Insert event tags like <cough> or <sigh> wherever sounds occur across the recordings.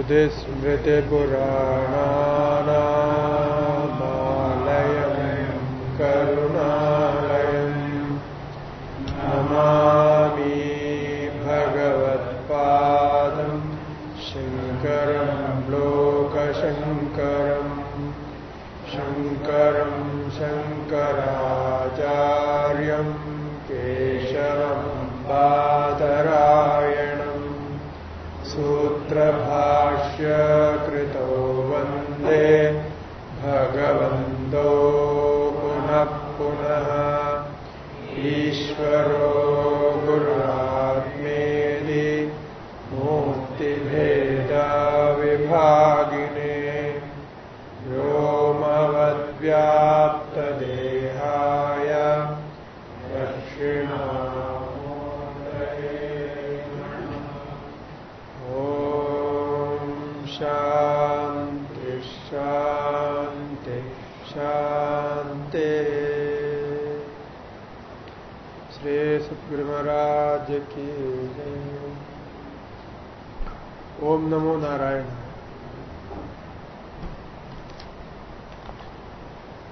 श्रुति स्मृतिपुराणानामालयम् करुणालयम् नमामि भगवत्पादम् शङ्करम् लोकशङ्करम् शङ्करम् शङ्कराचार्यम्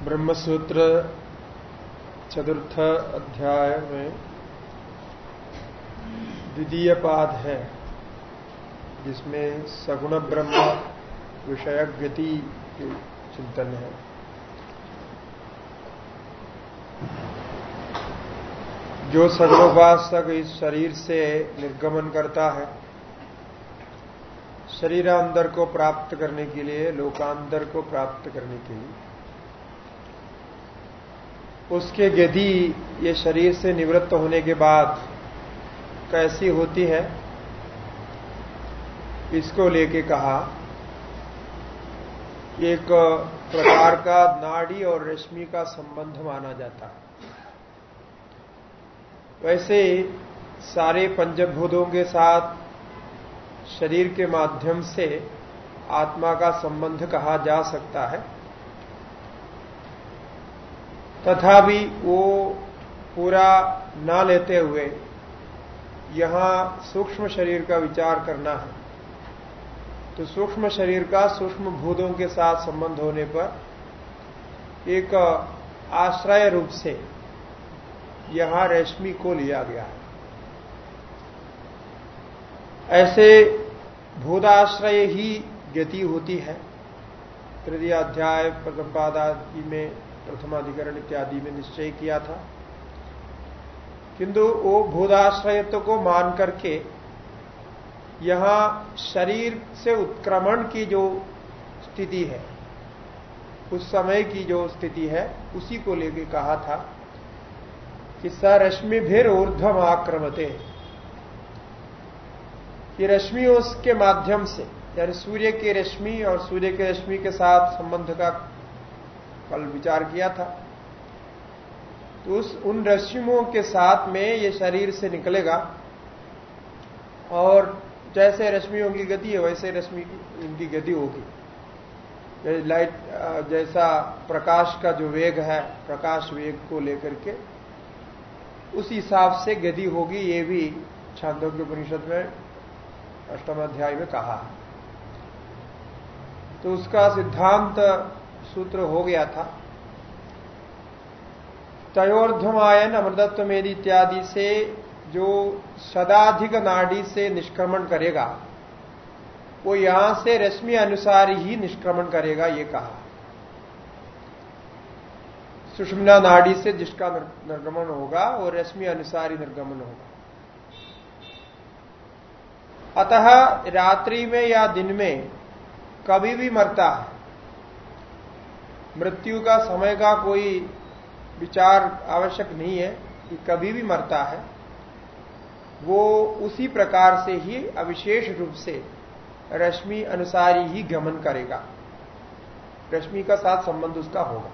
ब्रह्मसूत्र चतुर्थ अध्याय में द्वितीय पाद है, जिसमें सगुण ब्रह्म विषय गति के चिंतन है। जो सगुणोपासक इस शरीर से निर्गमन करता है, शरीरांतर को प्राप्त करने के लिए, लोकांतर को प्राप्त करने के लिए उसके गति ये शरीर से निवृत्त होने के बाद कैसी होती है? इसको लेके कहा, एक प्रकार का नाड़ी और रश्मि का संबंध माना जाता है। वैसे सारे पंचभूतों के साथ शरीर के माध्यम से आत्मा का संबंध कहा जा सकता है। तथापि वो पूरा ना लेते हुए यहाँ सूक्ष्म शरीर का विचार करना है। तो सूक्ष्म शरीर का सूक्ष्म भूतों के साथ संबंध होने पर एक आश्रय रूप से यहाँ रेशमी को लिया गया है। ऐसे भूताश्रय ही गति होती है। तृतीय अध्याय, प्रथम पादादि में प्रथमाधिकरण इत्यादि में निश्चय किया था। किंतु वो भूताश्रयत्व को मान करके यहाँ शरीर से उत्क्रमण की जो स्थिति है, उस समय की जो स्थिति है, उसी को लेके कहा था कि सरश्मि फिर ऊर्धम आक्रमते। ये रश्मियों के माध्यम से, यानी सूर्य की रश्मि और सूर्य की रश्मि के साथ संबंध का कल विचार किया था। तो उस, उन रश्मियों के साथ में ये शरीर से निकलेगा और जैसे रश्मियों की गति है, वैसे रश्मि की इनकी गति होगी। लाइट जैसा प्रकाश का जो वेग है, प्रकाश वेग को लेकर के उस हिसाब से गति होगी, ये भी छांदोग्य परिषद में अष्टम अध्याय में कहा। तो उसका सिद्धांत सूत्र हो गया था। तयोर्धमायन अमृतत्व मेदी इत्यादि से जो सदाधिक नाड़ी से निष्क्रमण करेगा, वो यहाँ से रश्मि अनुसार ही निष्क्रमण करेगा, ये कहा। सुषमना नाड़ी से जिसका निर्गमन होगा, वो रश्मि अनुसार ही निर्गमन होगा। अतः रात्रि में या दिन में कभी भी मरता है मृत्यु का समय का कोई विचार आवश्यक नहीं है कि कभी भी मरता है। वो उसी प्रकार से ही अविशेष रूप से रश्मि अनुसारी ही गमन करेगा। रश्मि का साथ संबंध उसका होगा।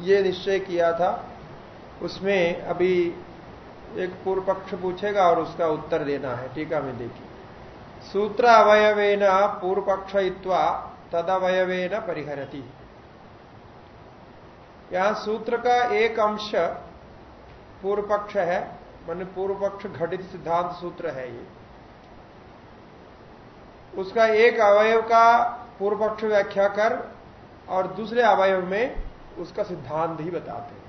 ये निश्चय किया था। उसमें अभी एक पूर्व पक्ष पूछेगा और उसका उत्तर देना है। टीका में देखिए। सूत्र अवयवेन पूर्व पक्ष तदवयवेन परिहरती। यहाँ सूत्र का एक अंश पूर्व पक्ष है, मान पूर्व पक्ष घटित सिद्धांत सूत्र है ये। उसका एक अवयव का पूर्व पक्ष व्याख्या कर और दूसरे अवयव में उसका सिद्धांत ही बताते हैं।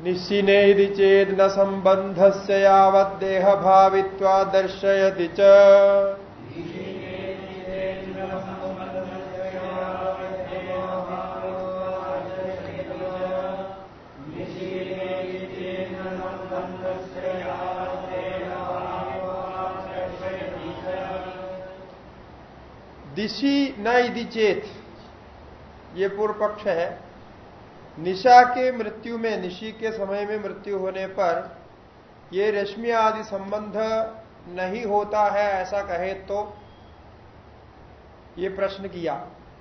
निश्चिने यदि चेत न संबंध से यावदेह भावित्वा दर्शयति च। दिशी न यदि चेत। ये पूर्व पक्ष है। निशा के मृत्यु में, निशी के समय में मृत्यु होने पर ये रश्मि आदि संबंध नहीं होता है, ऐसा कहे तो ये प्रश्न किया।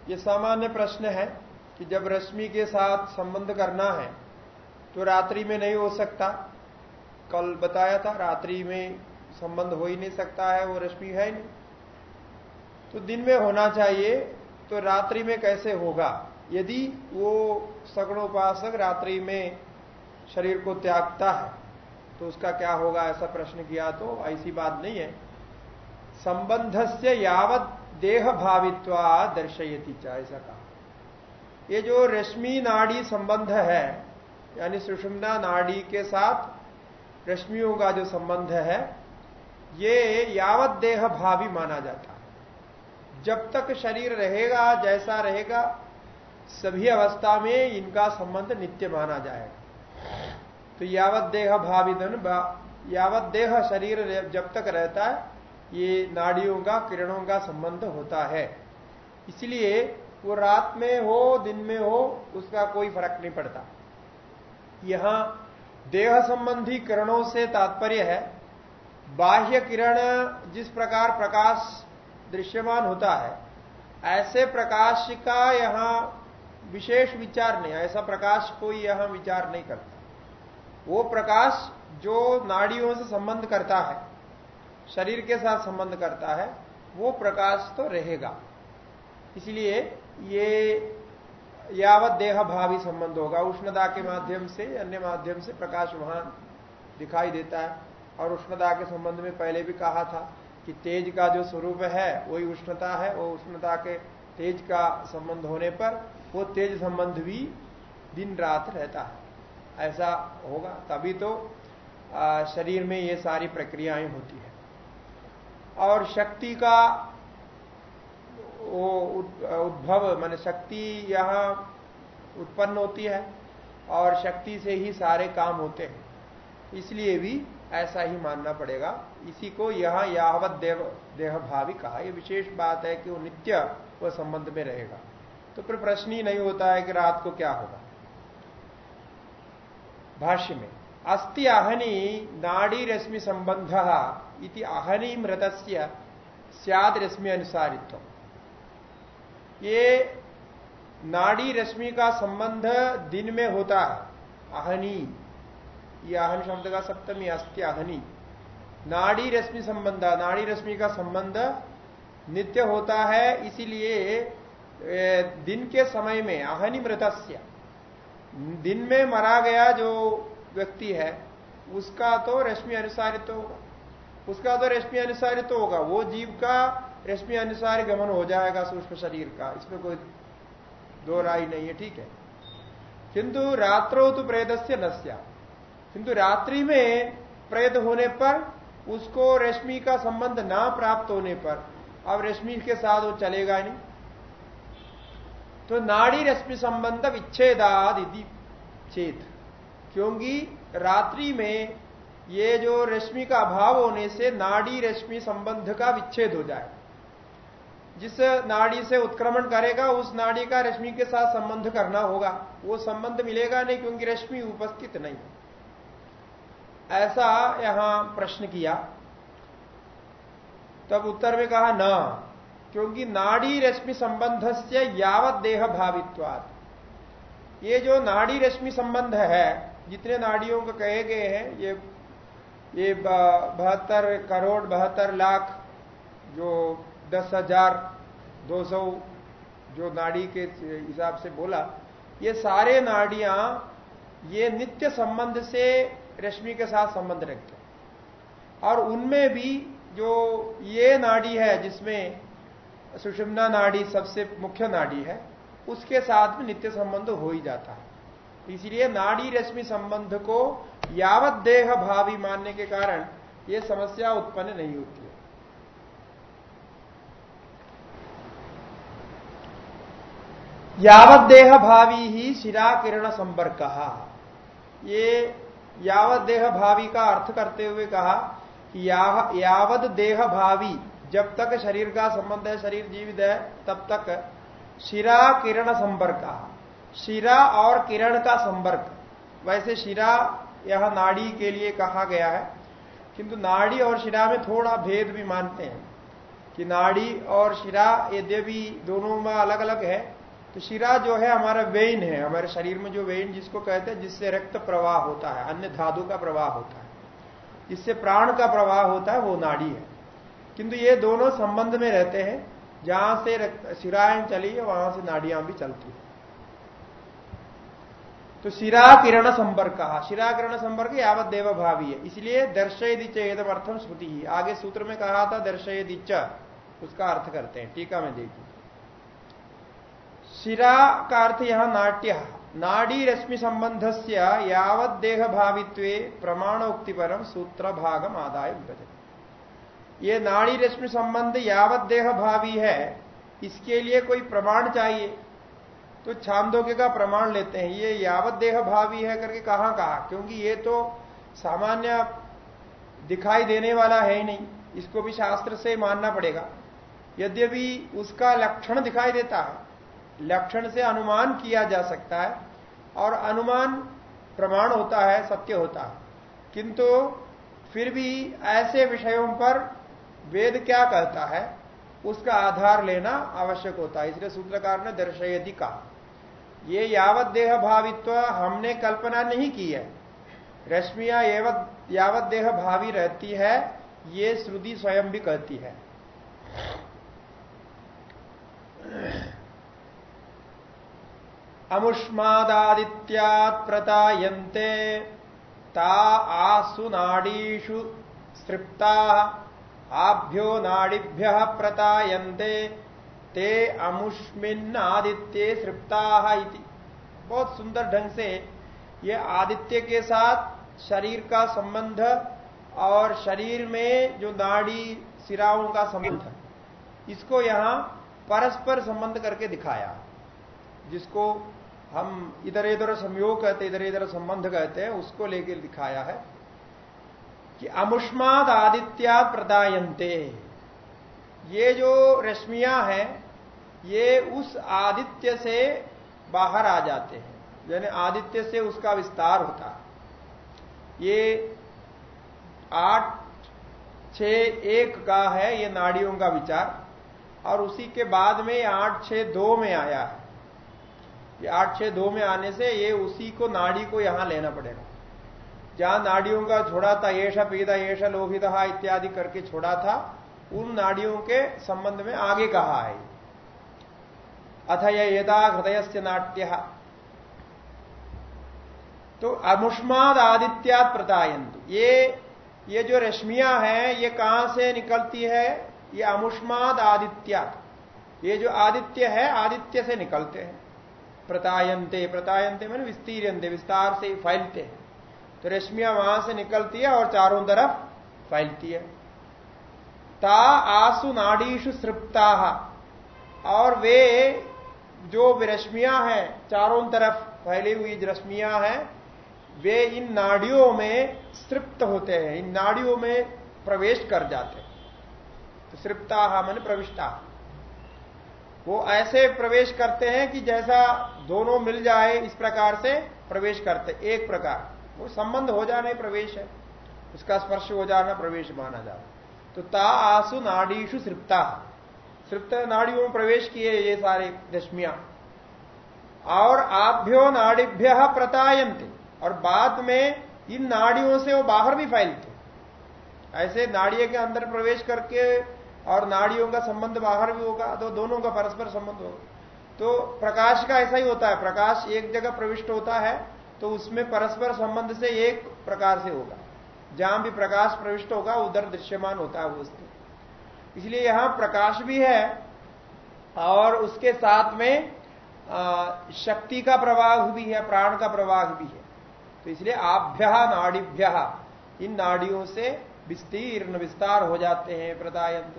ये सामान्य प्रश्न है कि जब रश्मि के साथ संबंध करना है तो रात्रि में नहीं हो सकता। कल बताया था, रात्रि में संबंध हो ही नहीं सकता है, वो रश्मि है ही नहीं। तो दिन में होना चाहिए तो रात्रि में कैसे होगा? यदि वो सगणोपासक रात्रि में शरीर को त्यागता है तो उसका क्या होगा? ऐसा प्रश्न किया तो ऐसी बात नहीं है। संबंध से यावत देह भावित्वा दर्शयती ऐसा कहा। ये जो रश्मि नाड़ी संबंध है, यानी सुषुम्ना नाड़ी के साथ रश्मियों का जो संबंध है, ये यावत देह भावी माना जाता है। जब तक शरीर रहेगा, जैसा रहेगा, सभी अवस्था में इनका संबंध नित्य माना जाएगा। तो यावत देह भाविधन यावत देह शरीर जब तक रहता है, ये नाड़ियों का, किरणों का संबंध होता है। इसलिए वो रात में हो, दिन में हो, उसका कोई फ़र्क नहीं पड़ता। यहाँ देह संबंधी किरणों से तात्पर्य है, बाह्य किरण जिस प्रकार प्रकाश दृश्यमान होता है। ऐसे प्रकाश का यहाँ विशेष विचार नहीं, ऐसा प्रकाश कोई यहाँ विचार नहीं करता। वो प्रकाश जो नाड़ियों से संबंध करता है, शरीर के साथ संबंध करता है, वो प्रकाश तो रहेगा। इसलिए ये यावत देह भावी संबंध होगा। उष्णता के माध्यम से, अन्य माध्यम से प्रकाश वहाँ दिखाई देता है। और उष्णता के संबंध में पहले भी कहा था कि तेज का जो स्वरूप है, वही उष्णता है वो उष्णता के तेज का संबंध होने पर वो तेज संबंध भी दिन रात रहता है। ऐसा होगा, तभी तो शरीर में ये सारी प्रक्रियाएँ होती है। और शक्ति का वो उद्भव, मान शक्ति यहाँ उत्पन्न होती है, और शक्ति से ही सारे काम होते हैं। इसलिए भी ऐसा ही मानना पड़ेगा। इसी को यह यावत देव देह भावी कहा। यह विशेष बात है कि वो नित्य वह संबंध में रहेगा। तो फिर प्रश्न ही नहीं होता है कि रात को क्या होगा। भाष्य में, अस्ति आहनी नाड़ी रश्मि संबंध इति आहनी मृत सियाद रश्मि अनुसारित्व ये नाड़ी रश्मि का संबंध दिन में होता है, आहनी। ये आहन शब्द का सप्तमी अस्ति आहनी। नाड़ी रश्मि संबंध, नाड़ी रश्मि का संबंध नित्य होता है, इसीलिए दिन के समय में, आहनि मृतस्य। दिन में मरा गया जो व्यक्ति है, उसका तो रश्मि अनुसारित तो होगा। उसका तो रश्मि अनुसारित तो होगा। वो जीव का रश्मि अनुसार गमन हो जाएगा सूक्ष्म शरीर का। इसमें कोई दो राय नहीं है, ठीक है। किंतु रात्रो तो प्रेत से नस्या। किंतु रात्रि में प्रेत होने पर उसको रश्मि का संबंध ना प्राप्त होने पर अब रश्मि के साथ वो चलेगा नहीं। तो नाड़ी रश्मि संबंध विच्छेदाद चेत। क्योंकि रात्रि में ये जो रश्मि का अभाव होने से नाड़ी रश्मि संबंध का विच्छेद हो जाए। जिस नाड़ी से उत्क्रमण करेगा, उस नाड़ी का रश्मि के साथ संबंध करना होगा। वो संबंध मिलेगा नहीं क्योंकि रश्मि उपस्थित नहीं ऐसा यहाँ प्रश्न किया। तब उत्तर में कहा, ना, क्योंकि नाड़ी रश्मि संबंध से यावत देह भावित्वाद ये जो नाड़ी रश्मि संबंध है, जितने नाड़ियों को कहे गए हैं, ये ये बहत्तर करोड़, बहत्तर लाख, जो दस हज़ार दो सौ जो नाड़ी के हिसाब से बोला, ये सारे नाड़ियाँ, ये नित्य संबंध से रश्मि के साथ संबंध रखते हैं। और उनमें भी जो ये नाड़ी है, जिसमें सुषुम्ना नाड़ी सबसे मुख्य नाड़ी है, उसके साथ में नित्य संबंध हो ही जाता है। इसलिए नाड़ी रश्मि संबंध को यावत देह भावी मानने के कारण यह समस्या उत्पन्न नहीं होती है। यावत देह भावी ही शिरा किरण संपर्क। ये यावत देह भावी का अर्थ करते हुए कहा कि यावत देह भावी जब तक शरीर का संबंध है, शरीर जीवित है, तब तक शिरा किरण संपर्क शिरा और किरण का संपर्क। वैसे शिरा यह नाड़ी के लिए कहा गया है, किंतु नाड़ी और शिरा में थोड़ा भेद भी मानते हैं कि नाड़ी और शिरा यद्यपि दोनों में अलग अलग है। तो शिरा जो है हमारा वेन है, हमारे शरीर में जो वेन जिसको कहते हैं, जिससे रक्त प्रवाह होता है, अन्य धातु का प्रवाह होता है। जिससे प्राण का प्रवाह होता है, वो नाड़ी है। किंतु ये दोनों संबंध में रहते हैं, जहाँ से शिराएँ चली है, वहाँ से नाड़ियाँ भी चलती है। तो शिरा किरण संपर्क कहा शिरा किरण संपर्क यावत देव भावी है। इसलिए दर्शय दिच चेदम अर्थम ही आगे सूत्र में कहा था दर्शयदि च, उसका अर्थ करते हैं। टीका में देखिए। शिरा का अर्थ यहाँ नाट्य नाड़ी रश्मि संबंध से यावत देह भावित्व प्रमाण उक्ति परम सूत्र भागम आदाय ये नाड़ी रश्मि संबंध यावत देह भावी है, इसके लिए कोई प्रमाण चाहिए? तो छांदोग्य का प्रमाण लेते हैं। ये यावत देह भावी है करके कहाँ कहा? क्योंकि ये तो सामान्य दिखाई देने वाला है ही नहीं। इसको भी शास्त्र से मानना पड़ेगा। यद्यपि उसका लक्षण दिखाई देता है लक्षण से अनुमान किया जा सकता है और अनुमान प्रमाण होता है, सत्य होता है। किंतु फिर भी ऐसे विषयों पर वेद क्या कहता है, उसका आधार लेना आवश्यक होता है। इसलिए सूत्रकार ने दर्शयदि कहा, ये यावत देह भावित्व हमने कल्पना नहीं की है। रश्मिया यावत देह भावी रहती है, ये श्रुति स्वयं भी कहती है। अमुष्मादित्यात् प्रतायन्ते। ता आसु नाडीषु सृप्ता आभ्यो नाड़ीभ्य प्रतायन्ते। ते अमुष्मिन आदित्य सृप्ता बहुत सुंदर ढंग से ये आदित्य के साथ शरीर का संबंध और शरीर में जो नाड़ी सिराओं का संबंध इसको यहाँ परस्पर संबंध करके दिखाया, जिसको हम इधर इधर संयोग कहते इधर इधर संबंध कहते हैं, उसको लेके दिखाया है कि अमुष्माद आदित्या प्रदायन्ते। ये जो रश्मियाँ हैं, ये उस आदित्य से बाहर आ जाते हैं, यानी आदित्य से उसका विस्तार होता है। ये आठ छ एक का है, ये नाड़ियों का विचार, और उसी के बाद में आठ छ दो में आया है। ये आठ छह दो में आने से ये उसी को नाड़ी को यहाँ लेना पड़ेगा। जहाँ नाड़ियों का छोड़ा था, येषा पीदा, येषा लोभिता इत्यादि करके छोड़ा था, उन नाड़ियों के संबंध में आगे कहा है। अथ यदा हृदय से नाट्य। तो अमुष्माद आदित्या प्रतायंत ये ये जो रश्मियाँ हैं, ये कहाँ से निकलती है? ये अमुष्माद आदित्या ये जो आदित्य है, आदित्य से निकलते हैं। प्रतायंते प्रतायंते मैंने विस्तीरते विस्तार से फैलते हैं। तो रश्मियाँ वहाँ से निकलती है और चारों तरफ़ फैलती है। ता आसु नाड़ीशु सृप्ता। और वे जो रश्मिया हैं, चारों तरफ़ फैली हुई रश्मिया हैं, वे इन नाड़ियों में सृप्त होते हैं, इन नाड़ियों में प्रवेश कर जाते हैं। तो सृप्ता मन प्रविष्टा। वो ऐसे प्रवेश करते हैं कि जैसा दोनों मिल जाए, इस प्रकार से प्रवेश करते एक प्रकार। वो संबंध हो जाना प्रवेश है। उसका स्पर्श हो जाना, प्रवेश माना जाता तो ता आसु नाड़ीशु सृप्ता। सृप्त नाड़ियों में प्रवेश किए ये सारे रश्मियाँ और आभ्यो नाड़ीभ्य प्रतायंत और बाद में इन नाड़ियों से वो बाहर भी फैलते ऐसे नाड़ियों के अंदर प्रवेश करके और नाड़ियों का संबंध, बाहर भी होगा तो दोनों का परस्पर संबंध होगा। तो प्रकाश का ऐसा ही होता है, प्रकाश एक जगह प्रविष्ट होता है तो उसमें परस्पर संबंध से एक प्रकार से होगा। जहाँ भी प्रकाश प्रविष्ट होगा, उधर दृश्यमान होता है वो वस्तु। इसलिए यहाँ प्रकाश भी है, और उसके साथ में शक्ति का प्रवाह भी है, प्राण का प्रवाह भी है। तो इसलिए आभ्य नाड़ीभ्य, इन नाड़ियों से विस्तीर्ण विस्तार हो जाते हैं प्रदायंत।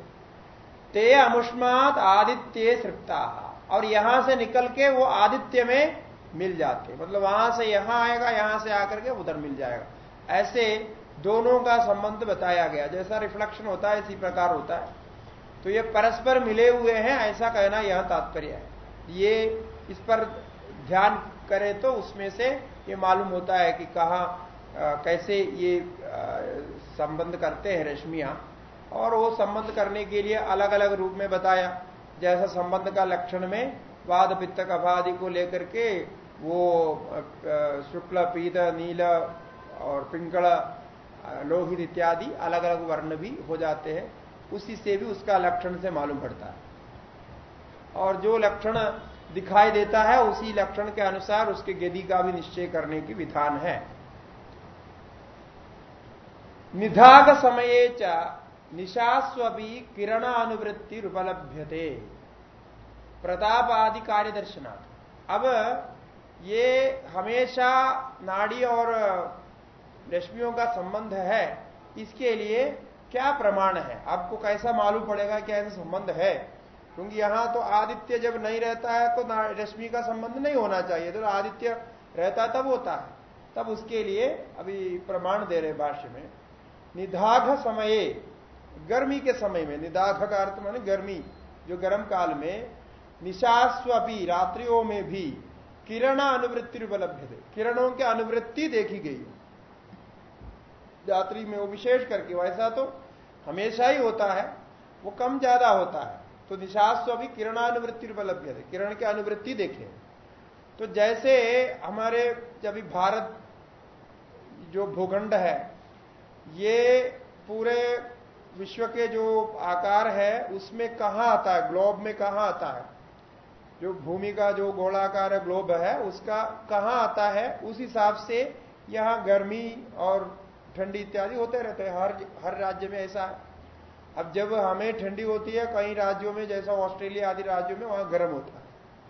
ते अमुष्मात आदित्य सृप्ता। और यहाँ से निकल के वो आदित्य में मिल जाते मतलब वहाँ से यहाँ आएगा यहाँ से आकर के उधर मिल जाएगा। ऐसे दोनों का संबंध बताया गया। जैसा रिफ्लेक्शन होता है इसी प्रकार होता है। तो ये परस्पर मिले हुए हैं ऐसा कहना यह तात्पर्य है। ये इस पर ध्यान करें तो उसमें से ये मालूम होता है कि कहा आ, कैसे ये संबंध करते हैं रश्मियाँ, और वो संबंध करने के लिए अलग अलग रूप में बताया। जैसा संबंध का लक्षण में वाद, पित्त कभादि को लेकर के वो शुक्ल, पीत, नील और पिंगल, लोहित इत्यादि अलग अलग वर्ण भी हो जाते हैं। उसी से भी उसका लक्षण से मालूम पड़ता है। और जो लक्षण दिखाई देता है, उसी लक्षण के अनुसार उसके गति का भी निश्चय करने की विधान है। निधाग समय च निशास्वी किरण अनुवृत्ति उपलभ्यते प्रताप आदि कार्य दर्शनाथ अब ये हमेशा नाड़ी और रश्मियों का संबंध है, इसके लिए क्या प्रमाण है? आपको कैसा मालूम पड़ेगा कि ऐसा संबंध है? क्योंकि यहाँ तो आदित्य जब नहीं रहता है तो रश्मि का संबंध नहीं होना चाहिए। तो आदित्य रहता तब होता है। तब उसके लिए अभी प्रमाण दे रहे भाष्य में। निदाघ समय, गर्मी के समय में, निदाघ का अर्थ माने गर्मी, जो गर्म काल में निशास्वी रात्रियों में भी किरण अनुवृत्ति उपलब्ध थे। किरणों की अनुवृत्ति देखी गई। रात्रि में वो विशेष करके, वैसा तो हमेशा ही होता है, वो कम ज़्यादा होता है। तो निशास्व भी किरणानुवृत्ति उपलब्ध थे। किरण की अनुवृत्ति देखे। तो जैसे हमारे, जब भारत जो भूखंड है ये पूरे विश्व के जो आकार है, उसमें कहा आता है? ग्लोब में कहा आता है? जो भूमि का जो गोलाकार ग्लोब है, उसका कहा आता है? उस हिसाब से यहाँ गर्मी और ठंडी इत्यादि होते रहते हैं। हर हर राज्य में ऐसा है। अब जब हमें ठंडी होती है, कई राज्यों में, जैसा ऑस्ट्रेलिया आदि राज्यों में, वहाँ गर्म होता है।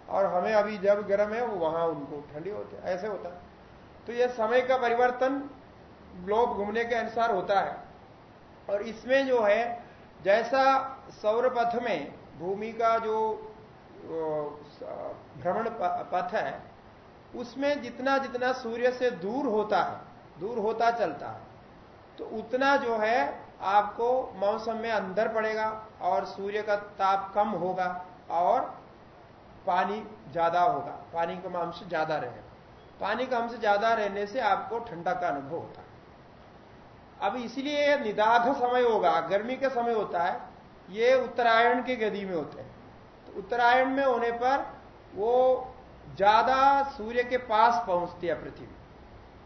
और हमें अभी जब गर्म है वो वहाँ उनको ठंडी होती है। ऐसे होता है। तो यह समय का परिवर्तन ग्लोब घूमने के अनुसार होता है। और इसमें जो है, जैसा सौर पथ में भूमि का जो भ्रमण पथ है, उसमें जितना जितना सूर्य से दूर होता है, दूर होता चलता है तो उतना जो है आपको मौसम में अंदर पड़ेगा और सूर्य का ताप कम होगा और पानी ज़्यादा होगा। पानी का अंश ज़्यादा रहेगा। पानी का अंश ज़्यादा रहने से आपको ठंडा का अनुभव होता है। अब इसलिए निदाघ समय होगा, गर्मी का समय होता है, ये उत्तरायण की गति में होते हैं। तो उत्तरायण में होने पर वो ज़्यादा सूर्य के पास पहुँचती है पृथ्वी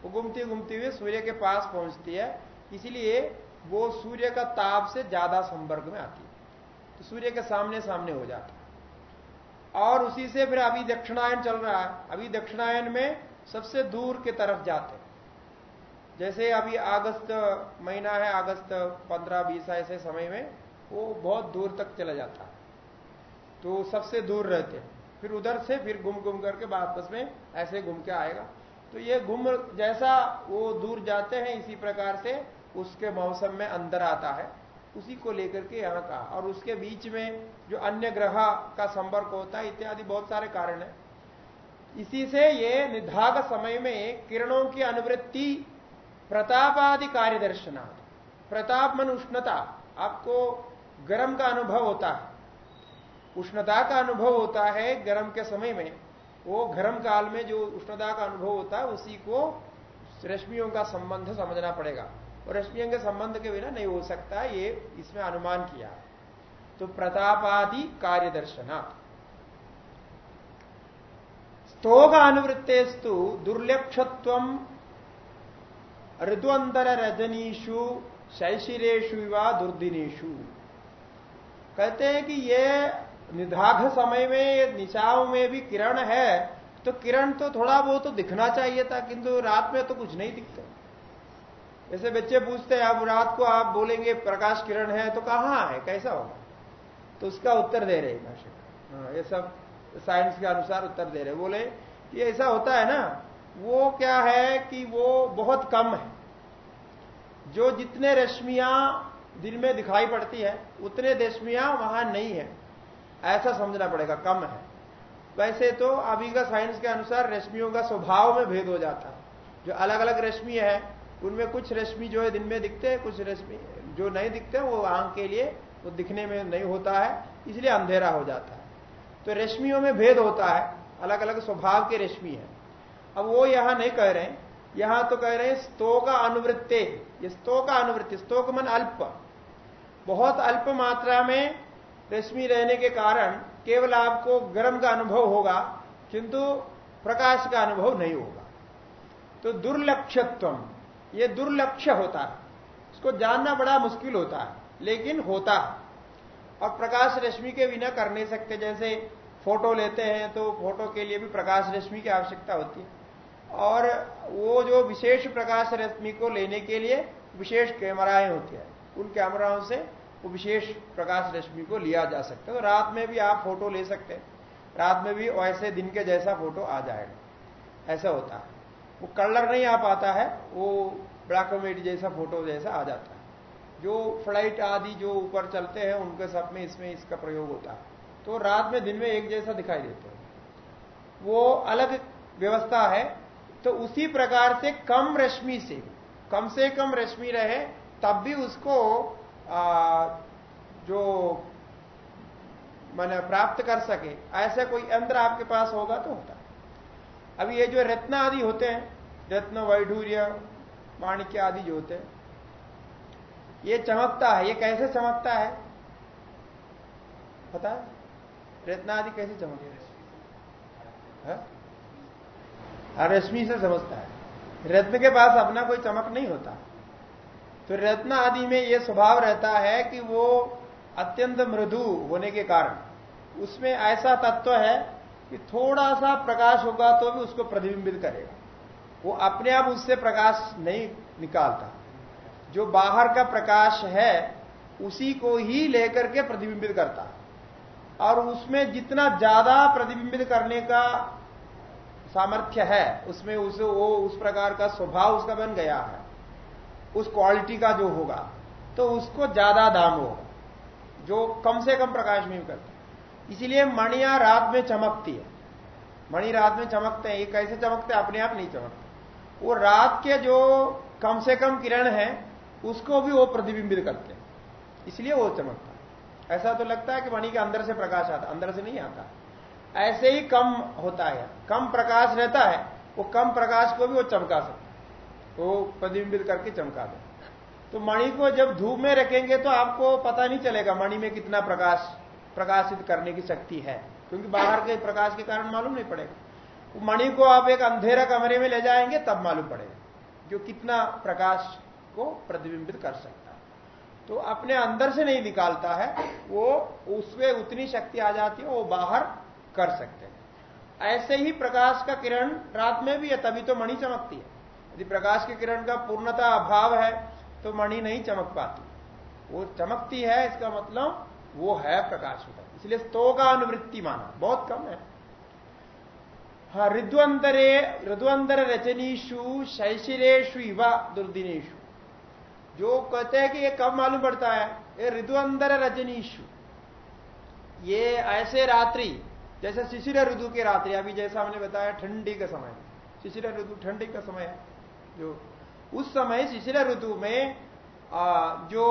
वो घूमती घूमती हुई सूर्य के पास पहुँचती है, इसलिए वो सूर्य का ताप से ज़्यादा संपर्क में आती है। तो सूर्य के सामने सामने हो जाता है। और उसी से फिर अभी दक्षिणायन चल रहा है। अभी दक्षिणायन में सबसे दूर के तरफ़ जाते जैसे अभी अगस्त महीना है, अगस्त पंद्रह बीस ऐसे समय में, वो बहुत दूर तक चला जाता। है तो सबसे दूर रहते। हैं फिर उधर से फिर घूम घूम करके वापस में ऐसे घूम के आएगा। तो ये घूम जैसा वो दूर जाते हैं इसी प्रकार से उसके मौसम में अंदर आता है। उसी को लेकर के यहाँ कहा और उसके बीच में जो अन्य ग्रह का संपर्क होता है, इत्यादि बहुत सारे कारण है। इसी से ये निधाग समय में किरणों की अनुवृत्ति प्रतापादि कार्य दर्शनार्थ प्रताप मन उष्णता, आपको गर्म का अनुभव होता है। उष्णता का अनुभव होता है गर्म के समय में। वो गर्म काल में जो उष्णता का अनुभव होता है, उसी को रश्मियों का संबंध समझना पड़ेगा। और रश्मियों के संबंध के बिना नहीं हो सकता ये इसमें अनुमान किया। तो प्रतापादि कार्य दर्शना स्तोग अनुवृत्तेस्तु दुर्लक्षत्व ऋतुअंतर रजनीशु शैशिरेशु व दुर्दिनेशु कहते हैं कि ये निधाघ समय में निशाओं में भी किरण है तो किरण तो थोड़ा बहुत तो दिखना चाहिए था किंतु रात में तो कुछ नहीं दिखता। जैसे बच्चे पूछते हैं अब रात को आप बोलेंगे प्रकाश किरण है तो कहाँ है कैसा होगा? तो उसका उत्तर दे रहे भाषा हाँ, ये सब साइंस के अनुसार उत्तर दे रहे बोले कि ऐसा होता है ना वो क्या है कि वो बहुत कम है। जो जितने रश्मियाँ दिन में दिखाई पड़ती है, उतने रश्मियाँ वहाँ नहीं है। ऐसा समझना पड़ेगा, कम है। वैसे तो अभी का साइंस के अनुसार रश्मियों का स्वभाव में भेद हो जाता है। जो अलग अलग रश्मि है, उनमें कुछ रश्मि जो है दिन में दिखते हैं, कुछ रश्मि जो नहीं दिखते वो आँख के लिए, वो दिखने में नहीं होता है, इसलिए अंधेरा हो जाता है। तो रश्मियों में भेद होता है अलग अलग स्वभाव के रश्मि है। अब वो यहाँ नहीं कह रहे हैं। यहाँ तो कह रहे हैं स्तोक अनुवृत्ते। ये स्तोक अनुवृत्ति, स्तोक मन अल्प। बहुत अल्प मात्रा में रश्मि रहने के कारण केवल आपको गर्म का अनुभव होगा, किंतु प्रकाश का अनुभव नहीं होगा। तो दुर्लक्ष्यत्व ये दुर्लक्ष्य होता है। इसको जानना बड़ा मुश्किल होता है, लेकिन होता है। और प्रकाश रश्मि के बिना कर नहीं सकते। जैसे फ़ोटो लेते हैं तो फ़ोटो के लिए भी प्रकाश रश्मि की आवश्यकता होती है। और वो जो विशेष प्रकाश रश्मि को लेने के लिए विशेष कैमराएँ होती है, उन कैमराओं से वो विशेष प्रकाश रश्मि को लिया जा सकता है। तो रात में भी आप फ़ोटो ले सकते हैं। रात में भी वैसे दिन के जैसा फ़ोटो आ जाएगा। ऐसा होता है। वो कलर नहीं आ पाता है, वो ब्लैक एंड व्हाइट जैसा फ़ोटो जैसा आ जाता है। जो फ़्लाइट आदि जो ऊपर चलते हैं, उनके सब में इसमें इसका प्रयोग होता है। तो रात में दिन में एक जैसा दिखाई देते हैं। वो अलग व्यवस्था है तो उसी प्रकार से कम रश्मि से कम से कम रश्मि रहे तब भी उसको आ, जो मैंने प्राप्त कर सके। ऐसा कोई यंत्र आपके पास होगा तो होता अब ये जो रत्न आदि होते हैं रत्न वैढूर्य माणिक्य आदि जो होते हैं ये चमकता है। ये कैसे चमकता है? पता है? रत्न आदि कैसे चमकते हाँ? रश्मि से समझता है। रत्न के पास अपना कोई चमक नहीं होता। तो रत्न आदि में यह स्वभाव रहता है कि वो अत्यंत मृदु होने के कारण। उसमें ऐसा तत्व है कि थोड़ा सा प्रकाश होगा तो भी उसको प्रतिबिंबित करेगा। वो अपने आप उससे प्रकाश नहीं निकालता। जो बाहर का प्रकाश है, उसी को ही लेकर के प्रतिबिंबित करता। और उसमें जितना ज़्यादा प्रतिबिंबित करने का सामर्थ्य है, उसमें उस, वो उस प्रकार का स्वभाव उसका बन गया है, उस क्वालिटी का जो होगा तो उसको ज़्यादा दाम होगा, जो कम से कम प्रकाश में करता इसीलिए मणिया रात में चमकती है। मणि रात में चमकते हैं, ये कैसे चमकते हैं? अपने आप नहीं चमकते। वो रात के जो कम से कम किरण है, उसको भी वो प्रतिबिंबित करते हैं। इसलिए वो चमकता है। ऐसा तो लगता है कि मणि के अंदर से प्रकाश आता अंदर से नहीं आता। ऐसे ही कम होता है। कम प्रकाश रहता है, वो कम प्रकाश को भी वो चमका सकता वो प्रतिबिंबित करके चमका दे। तो मणि को जब धूप में रखेंगे तो आपको पता नहीं चलेगा मणि में कितना प्रकाश, प्रकाशित करने की शक्ति है। क्योंकि बाहर के प्रकाश के कारण मालूम नहीं पड़ेगा। मणि को आप एक अंधेरा कमरे में ले जाएँगे, तब मालूम पड़ेगा जो कितना प्रकाश को प्रतिबिंबित कर सकता तो अपने अंदर से नहीं निकालता है, वो उसमें उतनी शक्ति आ जाती है, वो बाहर कर सकते हैं। ऐसे ही प्रकाश का किरण रात में भी है, तभी तो मणि चमकती है। यदि प्रकाश के किरण का पूर्णता अभाव है तो मणि नहीं चमक पाती। वो चमकती है, इसका मतलब वो है प्रकाश होता इसलिए स्तोगानुवृत्ति माना। बहुत कम है। हाँ ऋद्वंतरे ऋद्वंतर रचनीशु शैशिरेशु इवा दुर्दिनेशु जो कहते हैं कि ये कब मालूम पड़ता है? ये ऋद्वंतर रजनीशु ये ऐसे रात्रि जैसे शिशिर ऋतु की रात्रि अभी जैसा हमने बताया ठंडी का समय शिशिर ऋतु ठंडी का समय है। जो उस समय शिशिर ऋतु में आ, जो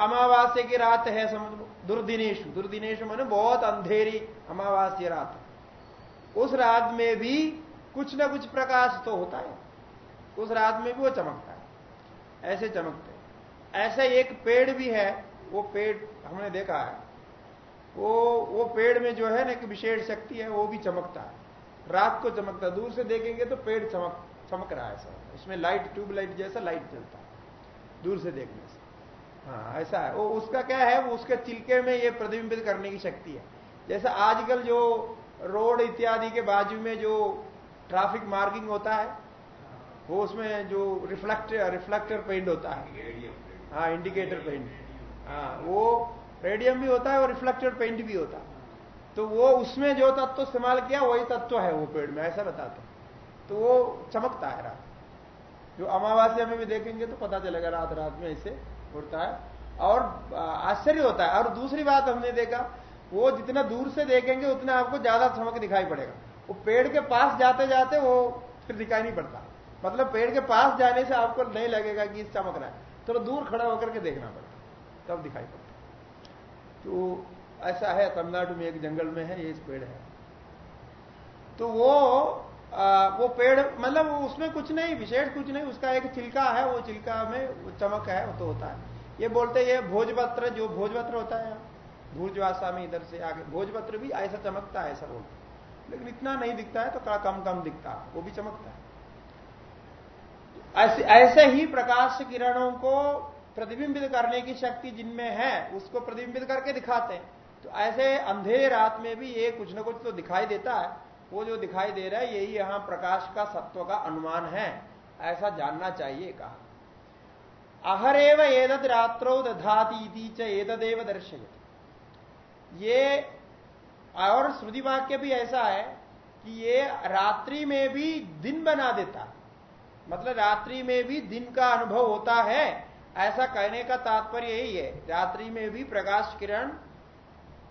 अमावास्या की रात है समझ दुर्दिनेश दुर्दिनेश मैंने बहुत अंधेरी अमावास्या रात उस रात में भी कुछ ना कुछ प्रकाश तो होता है। उस रात में भी वो चमकता है। ऐसे चमकते ऐसे एक पेड़ भी है वो पेड़ हमने देखा है। वो वो पेड़ में जो है ना एक विशेष शक्ति है वो भी चमकता है। रात को चमकता है। दूर से देखेंगे तो पेड़ चमक चमक रहा है सब। इसमें लाइट ट्यूब लाइट जैसा लाइट जलता है। दूर से देखने से। हाँ ऐसा है। वो उसका क्या है? वो उसके चिलके में ये प्रतिबिंबित करने की शक्ति है। जैसे आजकल जो रोड इत्यादि के बाजू में जो ट्रैफ़िक मार्किंग होता है वो उसमें जो रिफ्लेक्टर रिफ्लेक्टर पेंट होता है। हाँ इंडिकेटर पेंट हाँ वो रेडियम भी होता है और रिफ्लेक्टेड पेंट भी होता है। तो वो उसमें जो तत्व इस्तेमाल किया, वही तत्व है वो पेड़ में, ऐसा बताते तो वो चमकता है रात। जो अमावास्या में भी देखेंगे तो पता चलेगा रात रात में ऐसे उड़ता है। और आश्चर्य होता है। और दूसरी बात हमने देखा, वो जितना दूर से देखेंगे, उतना आपको ज़्यादा चमक दिखाई पड़ेगा। वो पेड़ के पास जाते जाते वो फिर दिखाई नहीं पड़ता। मतलब पेड़ के पास जाने से आपको नहीं लगेगा कि चमक रहा है। थोड़ा तो दूर खड़ा होकर के देखना पड़ता तब दिखाई पड़ता तो ऐसा है तमिलनाडु में एक जंगल में है ये पेड़ है। तो वो आ, वो पेड़ मतलब उसमें कुछ नहीं विशेष कुछ नहीं उसका एक चिल्का है वो चिल्का में चमक है वो तो होता है। ये बोलते ये भोजपत्र जो भोजपत्र होता है भूजवासा में इधर से आगे भोजपत्र भी ऐसा चमकता है ऐसा बोलते लेकिन इतना नहीं दिखता है तो कम कम दिखता है वो भी चमकता है। ऐसे ऐसे ही प्रकाश किरणों को प्रतिबिंबित करने की शक्ति जिनमें है, उसको प्रतिबिंबित करके दिखाते हैं। तो ऐसे अंधेरे रात में भी ये कुछ ना कुछ तो दिखाई देता है। वो जो दिखाई दे रहा है, यही यहाँ प्रकाश का सत्व का अनुमान है। ऐसा जानना चाहिए कहा। अहरेव एदद रात्रो दधाती च एददेव दर्शयत। ये और श्रुति वाक्य भी ऐसा है कि ये रात्रि में भी दिन बना देता मतलब रात्रि में भी दिन का अनुभव होता है ऐसा कहने का तात्पर्य यही है, रात्रि में भी प्रकाश किरण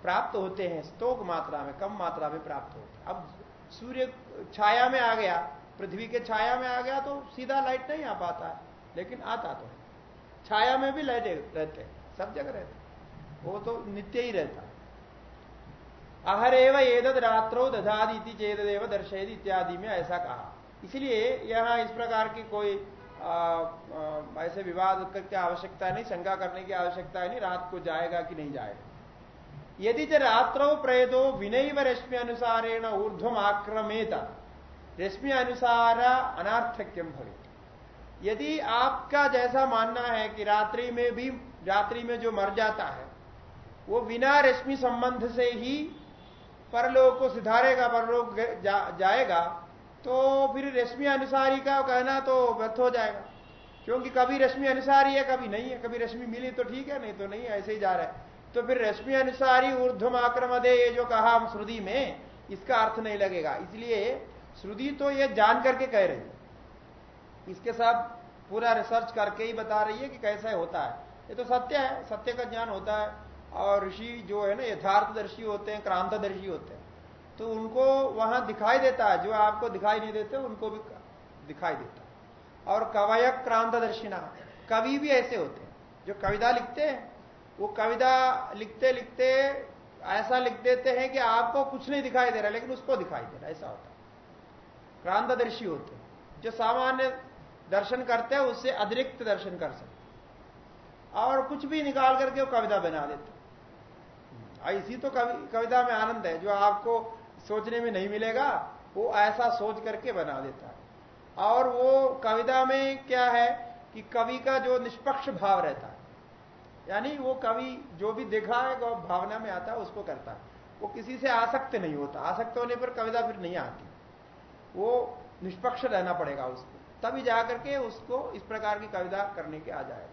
प्राप्त होते हैं, स्तोक मात्रा में, कम मात्रा में प्राप्त होते हैं। अब सूर्य छाया में आ गया, पृथ्वी के छाया में आ गया तो सीधा लाइट नहीं आ पाता है, लेकिन आता तो है। छाया में भी लाइट रहते हैं, सब जगह रहते वो तो नित्य ही रहता अहरेव एदद रात्रो दधादी चेदेव दर्शयद इत्यादि में ऐसा कहा। इसलिए यहाँ इस प्रकार की कोई ऐसे विवाद की आवश्यकता नहीं शंका करने की आवश्यकता नहीं रात को जाएगा कि नहीं जाएगा। यदि च रात्रो प्रेदो विनय रश्मि अनुसारेण ऊर्ध्वम आक्रमेत। रश्मि अनुसार अनार्थक्यम भवे यदि आपका जैसा मानना है कि रात्रि में भी रात्रि में जो मर जाता है वो बिना रश्मि संबंध से ही परलोक को सिधारेगा परलोक जा, जाएगा तो फिर रश्मि अनुसारी का कहना तो व्यर्थ हो जाएगा। क्योंकि कभी रश्मि अनुसारी है, कभी नहीं है। कभी रश्मि मिली तो ठीक है, नहीं तो नहीं, ऐसे ही जा रहा है। तो फिर रश्मि अनुसारी ऊर्ध्वम आक्रमदे ये जो कहा हम श्रुति में, इसका अर्थ नहीं लगेगा। इसलिए श्रुति तो ये जान करके कह रही है। इसके साथ पूरा रिसर्च करके ही बता रही है कि कैसे होता है। ये तो सत्य है, सत्य का ज्ञान होता है। और ऋषि जो है ना, यथार्थदर्शी होते हैं, क्रांतदर्शी होते हैं। तो उनको वहाँ दिखाई देता है। जो आपको दिखाई नहीं देते उनको भी दिखाई देता है। और कवय क्रांतदर्शिना कवि भी ऐसे होते हैं। जो कविता लिखते हैं वो कविता लिखते लिखते ऐसा लिख देते हैं कि आपको कुछ नहीं दिखाई दे रहा लेकिन उसको दिखाई दे रहा ऐसा होता है। क्रांतदर्शी होते हैं। जो सामान्य दर्शन करते हैं उससे अतिरिक्त दर्शन कर सकते और कुछ भी निकाल करके वो कविता बना देते इसी तो कवि, कविता में आनंद है। जो आपको सोचने में नहीं मिलेगा, वो ऐसा सोच करके बना देता है। और वो कविता में क्या है कि कवि का जो निष्पक्ष भाव रहता है, यानी वो कवि जो भी देखा है, वो भावना में आता है, उसको करता है। वो किसी से आसक्त नहीं होता, आसक्त होने पर कविता फिर नहीं आती। वो निष्पक्ष रहना पड़ेगा उसको, तभी जाकर के उसको इस प्रकार की कविता करने के आ जाए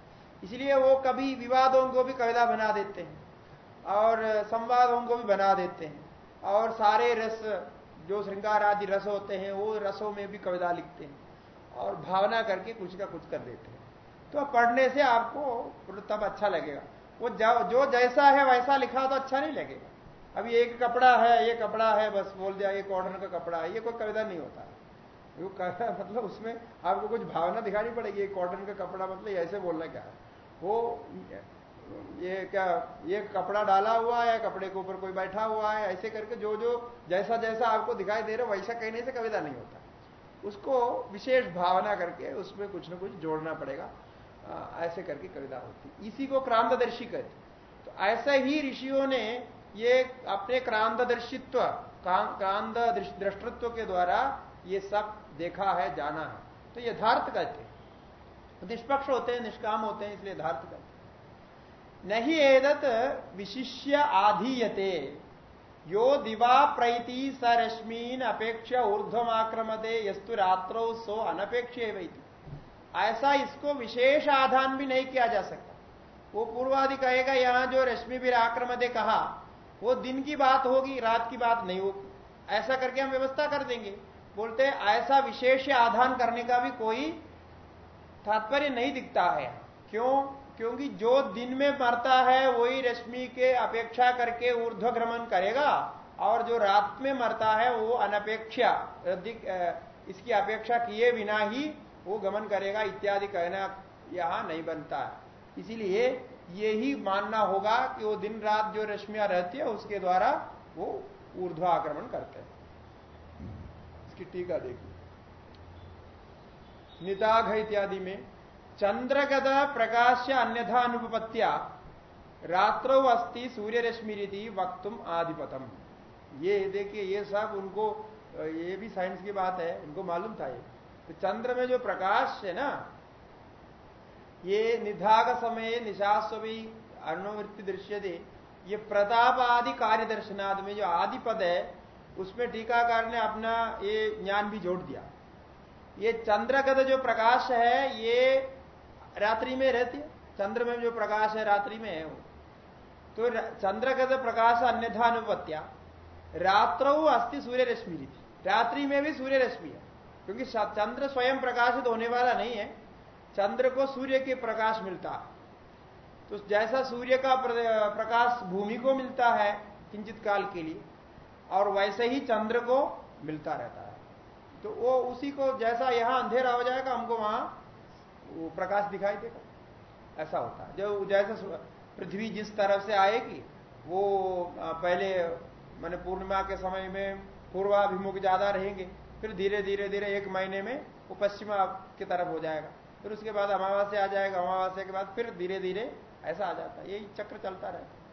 इसलिए वो कभी विवादों को भी कविता बना देते हैं, और संवादों को भी बना देते हैं। और सारे रस, जो श्रृंगार आदि रस होते हैं, वो रसों में भी कविता लिखते हैं और भावना करके कुछ का कुछ कर देते हैं। तो पढ़ने से आपको तब अच्छा लगेगा। वो जो जैसा है वैसा लिखा तो अच्छा नहीं लगेगा। अभी एक कपड़ा है, ये कपड़ा है, बस बोल दिया, ये कॉटन का कपड़ा है, ये कोई कविता नहीं होता। वो <laughs> मतलब उसमें आपको कुछ भावना दिखानी पड़ेगी, ये कॉटन का कपड़ा मतलब ऐसे बोलना क्या है? वो ये क्या ये कपड़ा डाला हुआ है कपड़े के ऊपर कोई बैठा हुआ है ऐसे करके जो जो जैसा जैसा आपको दिखाई दे रहा है वैसा कहने से कविता नहीं होता। उसको विशेष भावना करके उसमें कुछ ना कुछ जोड़ना पड़ेगा। आ, ऐसे करके कविता होती इसी को क्रांतदर्शी कहते तो ऐसे ही ऋषियों ने ये अपने क्रांतदर्शित्व क्रांत दृष्टित्व के द्वारा ये सब देखा है जाना है। तो यथार्थ कहते हैं। निष्पक्ष होते हैं निष्काम होते हैं इसलिए यथार्थ नहीं एदत विशिष्य आधीयते। यो दिवा प्रैति स रश्मीन अपेक्ष ऊर्ध्वम आक्रमते यस्तु रात्रो सो अनपेक्ष ऐसा इसको विशेष आधान भी नहीं किया जा सकता। वो पूर्वादि कहेगा, यहाँ जो रश्मि भी आक्रमते कहा, वो दिन की बात होगी, रात की बात नहीं होगी। ऐसा करके हम व्यवस्था कर देंगे। बोलते ऐसा विशेष आधान करने का भी कोई तात्पर्य नहीं दिखता है। क्यों? क्योंकि जो दिन में मरता है, वही रश्मि के अपेक्षा करके ऊर्ध्व भ्रमण करेगा। और जो रात में मरता है, वो अनपेक्षा इसकी अपेक्षा किए बिना ही वो गमन करेगा, इत्यादि कहना यहाँ नहीं बनता है। इसीलिए यही मानना होगा कि वो दिन रात जो रश्मियाँ रहती है, उसके द्वारा वो ऊर्ध्व आक्रमण करते हैं। इसकी टीका देखिए। निताघ इत्यादि में चंद्रगत प्रकाश अन्यथा अनुपत्या रात्रो अस्थि सूर्य रश्मि रीति वक्तुम आधिपतम। ये देखिए, ये सब उनको, ये भी साइंस की बात है, उनको मालूम था ये। तो चंद्र में जो प्रकाश है ना, ये निधाग समय निशास्वी अनुवृत्ति दृश्य दे ये प्रताप आदि कार्य दर्शनाद में जो आदि पद है, उसमें टीकाकार ने अपना ये ज्ञान भी जोड़ दिया। ये चंद्रगत जो प्रकाश है, ये रात्रि में रहती है। चंद्र में जो प्रकाश है, रात्रि में है वो। तो चंद्रगत प्रकाश अन्यथा अनुपत्या रात्रो अस्थि सूर्य रश्मि रात्रि में भी सूर्य रश्मि है, क्योंकि चंद्र स्वयं प्रकाशित होने वाला नहीं है। चंद्र को सूर्य के प्रकाश मिलता तो जैसा सूर्य का प्रकाश भूमि को मिलता है, किंचित काल के लिए, और वैसे ही चंद्र को मिलता रहता है। तो वो उसी को, जैसा यहाँ अंधेरा हो जाएगा, हमको वहाँ वो प्रकाश दिखाई देगा ऐसा होता है। जो जैसे पृथ्वी जिस तरफ़ से आएगी, वो पहले, मैंने पूर्णिमा के समय में पूर्वाभिमुख ज़्यादा रहेंगे, फिर धीरे धीरे धीरे एक महीने में वो पश्चिमा की तरफ़ हो जाएगा। फिर उसके बाद अमावस्या आ जाएगा, अमावस्या के बाद फिर धीरे धीरे ऐसा आ जाता है। यही चक्र चलता रहता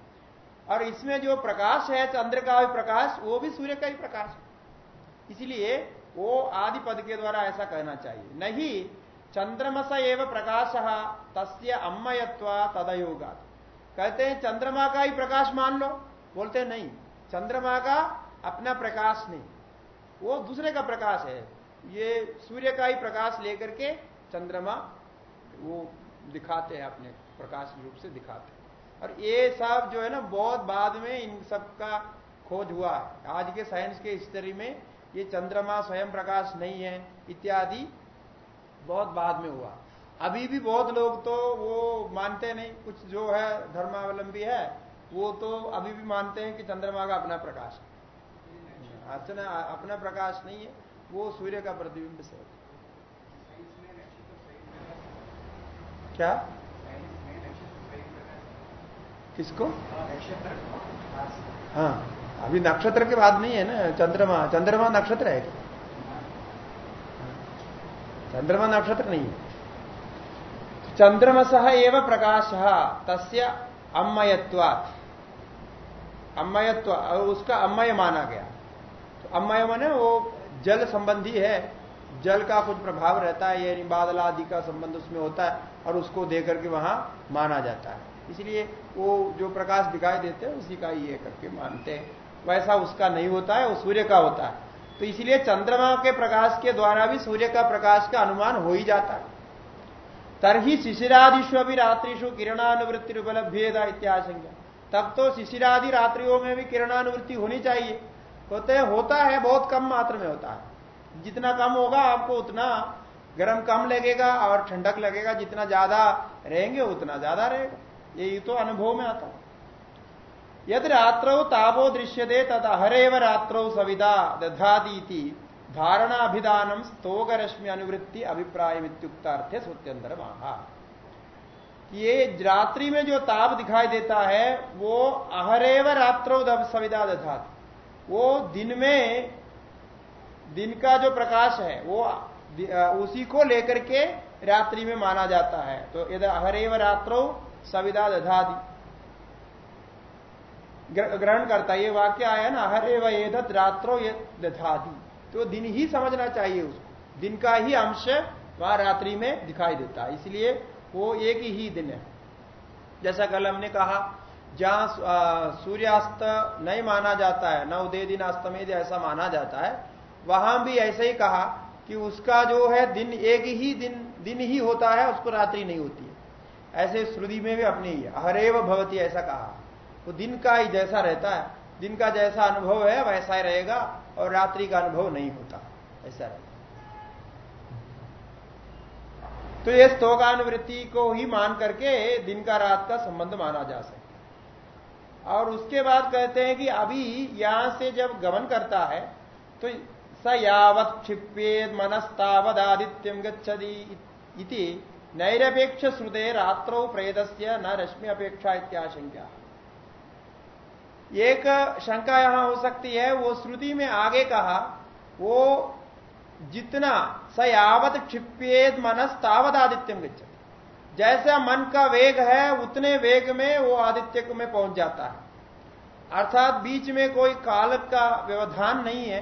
और इसमें जो प्रकाश है, चंद्र का भी प्रकाश, वो भी सूर्य का ही प्रकाश है। इसलिए वो आदि पद के द्वारा ऐसा कहना चाहिए। नहीं चंद्रमस एवं प्रकाश, तस्य अम्मयत्व तदयोगा कहते हैं, चंद्रमा का ही प्रकाश मान लो। बोलते नहीं, चंद्रमा का अपना प्रकाश नहीं। वो दूसरे का प्रकाश है। ये सूर्य का ही प्रकाश लेकर के चंद्रमा वो दिखाते हैं, अपने प्रकाश रूप से दिखाते हैं। और ये सब जो है ना, बहुत बाद में इन सब का खोज हुआ है। आज के साइंस के हिस्ट्री में ये चंद्रमा स्वयं प्रकाश नहीं है, इत्यादि बहुत बाद में हुआ। अभी भी बहुत लोग तो वो मानते नहीं, कुछ जो है धर्मावलंबी है, वो तो अभी भी मानते हैं कि चंद्रमा का अपना प्रकाश है। अर्चना अपना प्रकाश नहीं है, वो सूर्य का प्रतिबिंब से क्या? किसको? हाँ अभी नक्षत्र के बाद नहीं है ना, चंद्रमा चंद्रमा नक्षत्र है चंद्रमा नक्षत्र नहीं है। चंद्रमस एवं प्रकाश, तस्य अम्मयत्वात्। अम्मयत्व उसका अम्मय माना गया। तो अम्मय माने वो जल संबंधी है। जल का कुछ प्रभाव रहता है, यानी बादल आदि का संबंध उसमें होता है, और उसको देकर के वहाँ माना जाता है। इसलिए वो जो प्रकाश दिखाई देते हैं, उसी का ये करके मानते हैं। वैसा उसका नहीं होता है, वो सूर्य का होता है। तो इसलिए चंद्रमा के प्रकाश के द्वारा भी सूर्य का प्रकाश का अनुमान हो ही जाता है। तरही शिशिरादिशु अभी रात्रिशु किरणानुवृत्ति उपलब्धेदा इत्याशंका। तब तो शिशिरादि रात्रियों में भी किरणानुवृत्ति होनी चाहिए। होते होता है, बहुत कम मात्र में होता है। जितना कम होगा आपको उतना गर्म कम लगेगा और ठंडक लगेगा। जितना ज़्यादा रहेंगे, उतना ज़्यादा रहेगा। ये तो अनुभव में आता यदि रात्रौ तापो दृश्यते तद हरेव रात्रौ सविदा दधादी धारणा अभिधानम स्तोक रश्मि अनुवृत्ति अभिप्राय अर्थ सुत्यंतर महा ये रात्रि में जो ताप दिखाई देता है, वो अहरेव रात्रो सविदा दधात। वो दिन में, दिन का जो प्रकाश है, वो उसी को लेकर के रात्रि में माना जाता है। तो यदि अहरेव रात्रो सविदा दधादि ग्रहण करता ये वाक्य आया ना, हरे वेदत रात्रो ये दधादि तो दिन ही समझना चाहिए उसको। दिन का ही अंश वहाँ रात्रि में दिखाई देता है, इसलिए वो एक ही दिन है। जैसा कल हमने कहा, जहाँ सूर्यास्त नहीं माना जाता है, न उदय दिन अस्तमेद ऐसा माना जाता है, वहाँ भी ऐसे ही कहा कि उसका जो है दिन एक ही दिन दिन ही होता है, उसको रात्रि नहीं होती है। ऐसे श्रुति में भी अपनी हरेव भवती ऐसा कहा। वो दिन का ही जैसा रहता है। दिन का जैसा अनुभव है, वैसा ही रहेगा और रात्रि का अनुभव नहीं होता। ऐसा रहता तो ये स्तोकानुवृत्ति को ही मान करके दिन का रात का संबंध माना जा सकता और उसके बाद कहते हैं कि अभी यहाँ से जब गमन करता है तो स यावत क्षिप्येद मनस्तावद आदित्यम गच्छति नैरपेक्ष श्रुते रात्रो प्रेदस्य न रश्मि अपेक्षा इत्याशंका एक शंका यहाँ हो सकती है वो श्रुति में आगे कहा वो जितना स यावत क्षिप्येद मनस तावत आदित्यम गच्छति। जैसा मन का वेग है उतने वेग में वो आदित्य में पहुँच जाता है। अर्थात बीच में कोई काल का व्यवधान नहीं है।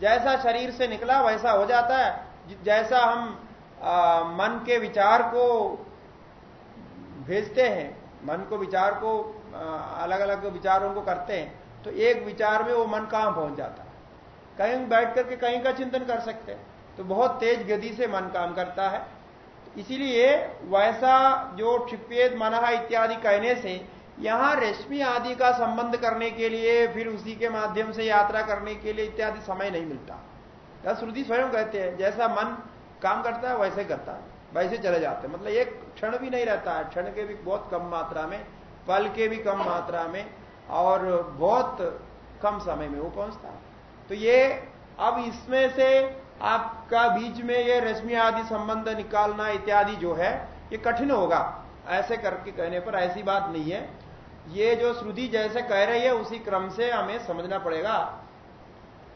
जैसा शरीर से निकला वैसा हो जाता है। जैसा हम आ, मन के विचार को भेजते हैं मन को विचार को अलग अलग विचारों को करते हैं तो एक विचार में वो मन कहाँ पहुँच जाता है? कहीं बैठ करके कहीं का चिंतन कर सकते हैं तो बहुत तेज गति से मन काम करता है। इसीलिए वैसा जो क्षिपेद मना इत्यादि कहने से, यहाँ रेशमी आदि का संबंध करने के लिए, फिर उसी के माध्यम से यात्रा करने के लिए इत्यादि समय नहीं मिलता। श्रुति स्वयं कहते हैं, जैसा मन काम करता है, वैसे करता है, वैसे चले जाते हैं। मतलब एक क्षण भी नहीं रहता है, क्षण के भी बहुत कम मात्रा में पल के भी कम मात्रा में और बहुत कम समय में वो पहुँचता है। तो ये अब इसमें से आपका बीच में ये रश्मि आदि संबंध निकालना इत्यादि जो है, ये कठिन होगा। ऐसे करके कहने पर ऐसी बात नहीं है। ये जो श्रुति जैसे कह रही है, उसी क्रम से हमें समझना पड़ेगा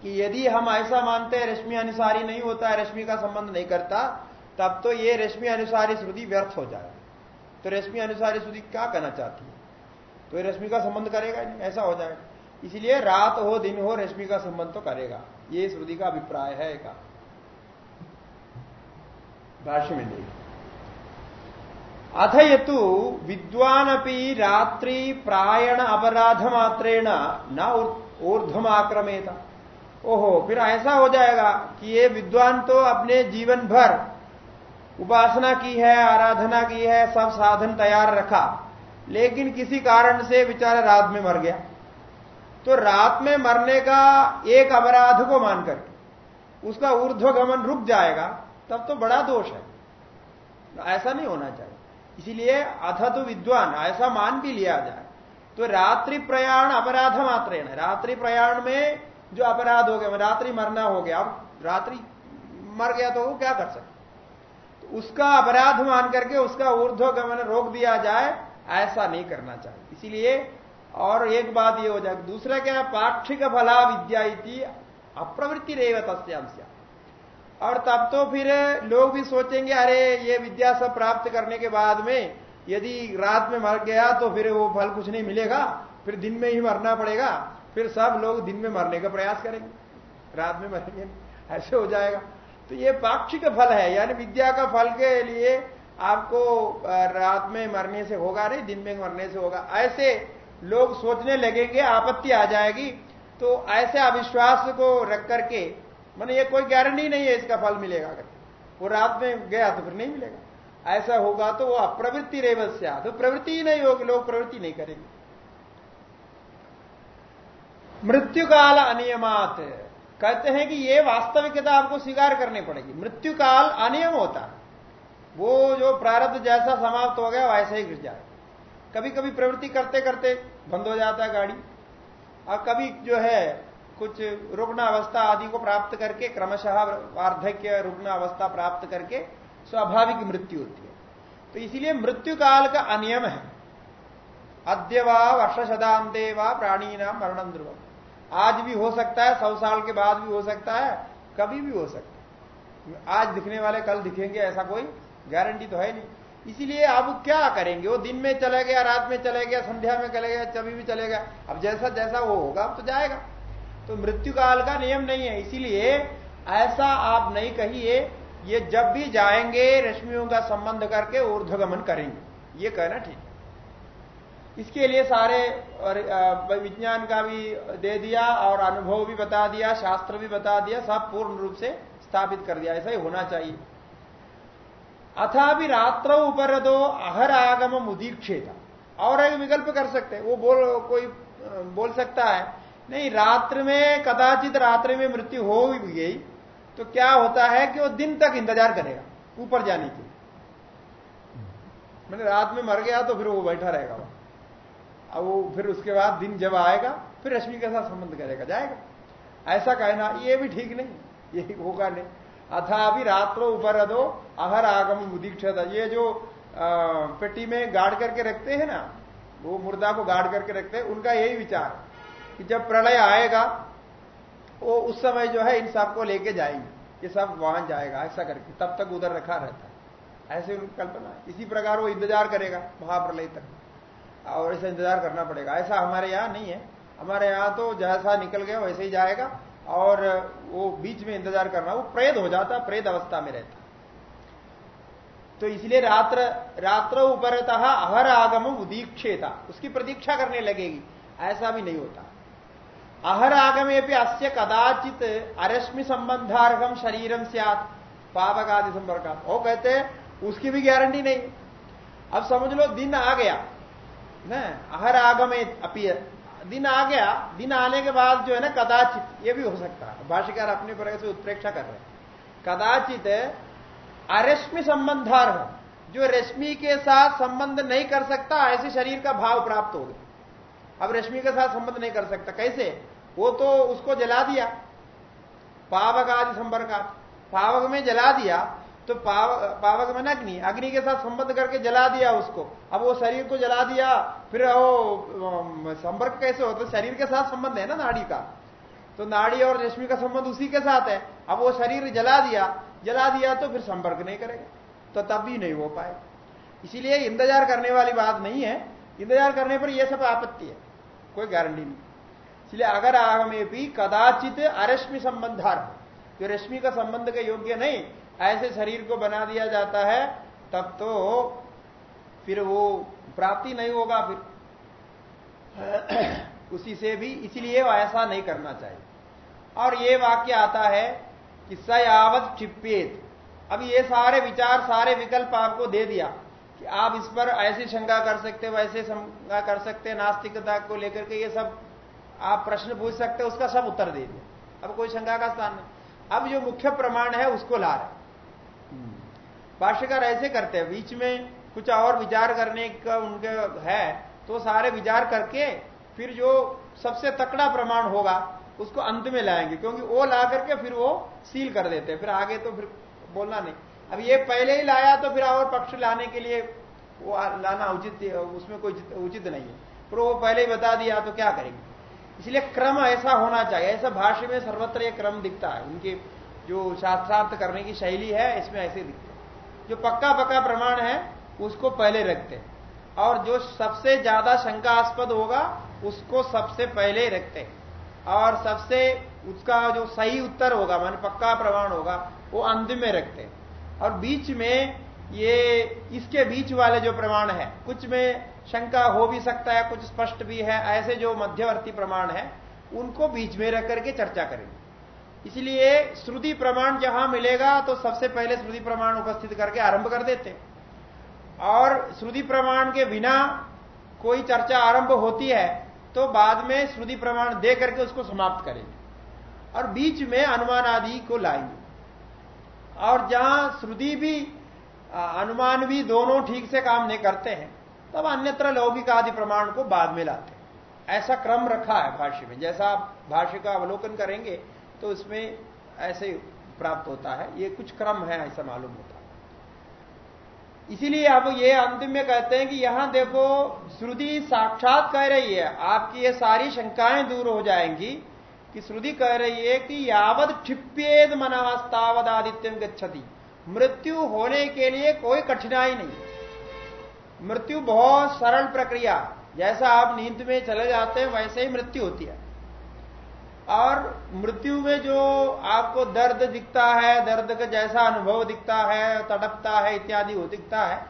कि यदि हम ऐसा मानते हैं, रश्मि अनुसारी नहीं होता है रश्मि का संबंध नहीं करता, तब तो ये रश्मि अनुसारी श्रुति व्यर्थ हो जाएगा तो रश्मि अनुसारी श्रुति क्या कहना चाहती है? तो रश्मि का संबंध करेगा नहीं, ऐसा हो जाएगा। इसलिए रात हो, दिन हो, रश्मि का संबंध तो करेगा। ये श्रुति का अभिप्राय है का भाष्य में देख अथ यु विद्वान रात्रि प्रायण अपराध मात्रेण न ऊर्धम आक्रमेता ओहो, फिर ऐसा हो जाएगा कि ये विद्वान तो अपने जीवन भर उपासना की है, आराधना की है, सब साधन तैयार रखा। लेकिन किसी कारण से बेचारा रात में मर गया। तो रात में मरने का एक अपराध को मानकर उसका ऊर्ध्वगमन रुक जाएगा, तब तो बड़ा दोष है। ऐसा नहीं होना चाहिए। इसीलिए अथ तो विद्वान, ऐसा मान भी लिया जाए। तो रात्रि प्रयाण अपराध मात्र है ना। रात्रि प्रयाण में जो अपराध हो गया, रात्रि मरना हो गया, अब रात्रि मर गया तो वो क्या कर सकते? तो उसका अपराध मान करके उसका ऊर्ध्वगमन रोक दिया जाए ऐसा नहीं करना चाहिए। इसीलिए और एक बात ये हो जाए, दूसरा क्या है, पाक्षिक फला विद्या अप्रवृत्ति रेव तस्यांश और तब तो फिर लोग भी सोचेंगे, अरे ये विद्या सब प्राप्त करने के बाद में यदि रात में मर गया तो फिर वो फल कुछ नहीं मिलेगा, फिर दिन में ही मरना पड़ेगा, फिर सब लोग दिन में मरने का प्रयास करेंगे। रात में मरेंगे ऐसे हो जाएगा। तो ये पाक्षिक फल है, यानी विद्या का फल के लिए आपको रात में मरने से होगा, नहीं, दिन में मरने से होगा। ऐसे लोग सोचने लगेंगे, आपत्ति आ जाएगी। तो ऐसे अविश्वास को रख करके, मैंने ये कोई गारंटी नहीं है इसका फल मिलेगा अगर वो रात में गया तो फिर नहीं मिलेगा। ऐसा होगा तो वो अप्रवृत्ति रेवस्या तो प्रवृत्ति ही नहीं होगी, लोग प्रवृत्ति नहीं करेंगे। मृत्यु काल अनियमात कहते हैं कि ये वास्तविकता आपको स्वीकार करनी पड़ेगी। मृत्यु काल अनियम होता है। वो जो प्रारब्ध जैसा समाप्त हो गया, वैसे ही गिर जाए। कभी कभी प्रवृत्ति करते करते बंद हो जाता है गाड़ी। और कभी जो है, कुछ रुग्ण अवस्था आदि को प्राप्त करके, क्रमशः वार्धक्य रुग्ण अवस्था प्राप्त करके स्वाभाविक मृत्यु होती है। तो इसीलिए मृत्यु काल का अनियम है। अद्य वर्ष शतांते व प्राणी नाम मरण ध्रुव आज भी हो सकता है, सौ साल के बाद भी हो सकता है, कभी भी हो सकता है। आज दिखने वाले कल दिखेंगे, ऐसा कोई गारंटी तो है नहीं। इसीलिए अब क्या करेंगे? वो दिन में चले गया, रात में चले गया, संध्या में चले गया, कभी भी चलेगा अब जैसा जैसा वो होगा, अब तो जाएगा। तो मृत्यु काल का नियम नहीं है। इसीलिए ऐसा आप नहीं कहिए, ये जब भी जाएँगे, रश्मियों का संबंध करके ऊर्ध्वगमन करेंगे। ये कहना ठीक इसके लिए सारे विज्ञान का भी दे दिया, और अनुभव भी बता दिया, शास्त्र भी बता दिया, सब पूर्ण रूप से स्थापित कर दिया। ऐसा ही होना चाहिए। अथा भी रात्र ऊपर दो अहर आगम मुदीक्षेता और एक विकल्प कर सकते वो बोल, कोई बोल सकता है, नहीं, रात्र में, कदाचित रात्रि में मृत्यु हो भी गई तो क्या होता है कि वो दिन तक इंतज़ार करेगा, ऊपर जाने के मैंने रात में मर गया तो फिर वो बैठा रहेगा वो। अब वो फिर उसके बाद दिन जब आएगा, फिर रश्मि के साथ संबंध करेगा, जाएगा। ऐसा कहना, ये भी ठीक नहीं, ये होगा नहीं। अथा अभी रात्रो ऊपर दो अहर आगम उदीक्षता ये जो पेटी में गाड़ करके रखते हैं ना, वो मुर्दा को गाड़ करके रखते हैं, उनका यही विचार कि जब प्रलय आएगा, वो उस समय जो है इन सबको लेके जाएँगे ये सब वहाँ जाएगा, ऐसा करके, तब तक उधर रखा रहता है। ऐसे उनकी कल्पना इसी प्रकार वो इंतज़ार करेगा, महाप्रलय तक। और ऐसा इंतज़ार करना पड़ेगा। ऐसा हमारे यहाँ नहीं है। हमारे यहाँ तो जैसा निकल गया, वैसे ही जाएगा। और वो बीच में इंतज़ार करना, वो प्रेत हो जाता, प्रेत अवस्था में रहता। तो इसलिए रात्र रात्र उपरतः अहर आगम उदीक्षेता, उसकी प्रतीक्षा करने लगेगी, ऐसा भी नहीं होता। अहर आगमे भी अस्य कदाचित अरश्मि संबंधार्घम शरीरम सियात पावक आदि संपर्क वो कहते उसकी भी गारंटी नहीं। अब समझ लो, दिन आ गया, न, अहर आगमे अपी दिन आ गया, दिन आने के बाद जो है ना कदाचित, ये भी हो सकता है। भाष्यकार अपने प्रकार से उत्प्रेक्षा कर रहे हैं। कदाचित अरश्मि हो। जो रश्मि के साथ संबंध नहीं कर सकता, ऐसे शरीर का भाव प्राप्त हो गया। अब रश्मि के साथ संबंध नहीं कर सकता। कैसे? वो तो उसको जला दिया। पावक आदि संपर्क पावक में जला दिया तो पाव, पावक में अग्नि अग्नि के साथ संबंध करके जला दिया उसको। अब वो शरीर को जला दिया फिर वो संपर्क कैसे हो? तो शरीर के साथ संबंध है ना नाड़ी का? तो नाड़ी और रश्मि का संबंध उसी के साथ है। अब वो शरीर जला दिया जला दिया तो फिर संपर्क नहीं करेगा। तो तब भी नहीं हो पाए इसीलिए इंतज़ार करने वाली बात नहीं है। इंतज़ार करने पर यह सब आपत्ति है। कोई गारंटी नहीं। इसलिए अगर आगमे भी कदाचित अरश्मि संबंधार्थ जो रश्मि का संबंध के योग्य नहीं ऐसे शरीर को बना दिया जाता है, तब तो फिर वो प्राप्ति नहीं होगा फिर। <coughs> उसी से भी इसलिए ऐसा नहीं करना चाहिए। और ये वाक्य आता है कि सयावत क्षिपेत अब ये सारे विचार, सारे विकल्प आपको दे दिया कि आप इस पर ऐसी शंका कर सकते वैसे शंका कर सकते नास्तिकता को लेकर के ये सब आप प्रश्न पूछ सकते उसका सब उत्तर दे दिया। अब कोई शंका का स्थान नहीं। अब जो मुख्य प्रमाण है, उसको ला रहे भाष्यकार ऐसे करते हैं, बीच में कुछ और विचार करने का उनके है तो सारे विचार करके फिर जो सबसे तकड़ा प्रमाण होगा, उसको अंत में लाएँगे, क्योंकि वो ला करके फिर वो सील कर देते हैं। फिर आगे तो फिर बोलना नहीं। अब ये पहले ही लाया तो फिर और पक्ष लाने के लिए वो लाना उचित, उसमें कोई उचित नहीं है। फिर वो पहले ही बता दिया तो क्या करेंगे? इसलिए क्रम ऐसा होना चाहिए, ऐसा भाष्य में सर्वत्र ये क्रम दिखता है। उनके जो शास्त्रार्थ करने की शैली है, इसमें ऐसे दिखते हैं। जो पक्का पक्का प्रमाण है, उसको पहले रखते हैं। और जो सबसे ज़्यादा शंकास्पद होगा, उसको सबसे पहले रखते हैं। और सबसे उसका जो सही उत्तर होगा, मान पक्का प्रमाण होगा, वो अंत में रखते हैं। और बीच में ये, इसके बीच वाले जो प्रमाण है, कुछ में शंका हो भी सकता है, कुछ स्पष्ट भी है, ऐसे जो मध्यवर्ती प्रमाण है, उनको बीच में रख करके चर्चा करेंगे। इसलिए श्रुति प्रमाण जहाँ मिलेगा तो सबसे पहले श्रुति प्रमाण उपस्थित करके आरंभ कर देते और श्रुति प्रमाण के बिना कोई चर्चा आरंभ होती है तो बाद में श्रुति प्रमाण दे करके उसको समाप्त करेंगे। और बीच में अनुमान आदि को लाएँगे। और जहाँ श्रुति भी अनुमान भी दोनों ठीक से काम नहीं करते हैं, तब अन्यत्र लौकिक आदि प्रमाण को बाद में लाते ऐसा क्रम रखा है भाष्य में। जैसा आप भाष्य का अवलोकन करेंगे तो उसमें ऐसे प्राप्त होता है। ये कुछ क्रम है, ऐसा मालूम होता है। इसीलिए अब ये अंतिम में कहते हैं कि यहाँ देखो, श्रुति साक्षात कह रही है, आपकी ये सारी शंकाएँ दूर हो जाएँगी कि श्रुति कह रही है कि यावत क्षिप्येद मनास्तावद आदित्यम गच्छति। मृत्यु होने के लिए कोई कठिनाई नहीं। मृत्यु बहुत सरल प्रक्रिया। जैसा आप नींद में चले जाते हैं, वैसे ही मृत्यु होती है। और मृत्यु में जो आपको दर्द दिखता है, दर्द का जैसा अनुभव दिखता है, तड़पता है, इत्यादि वो दिखता है,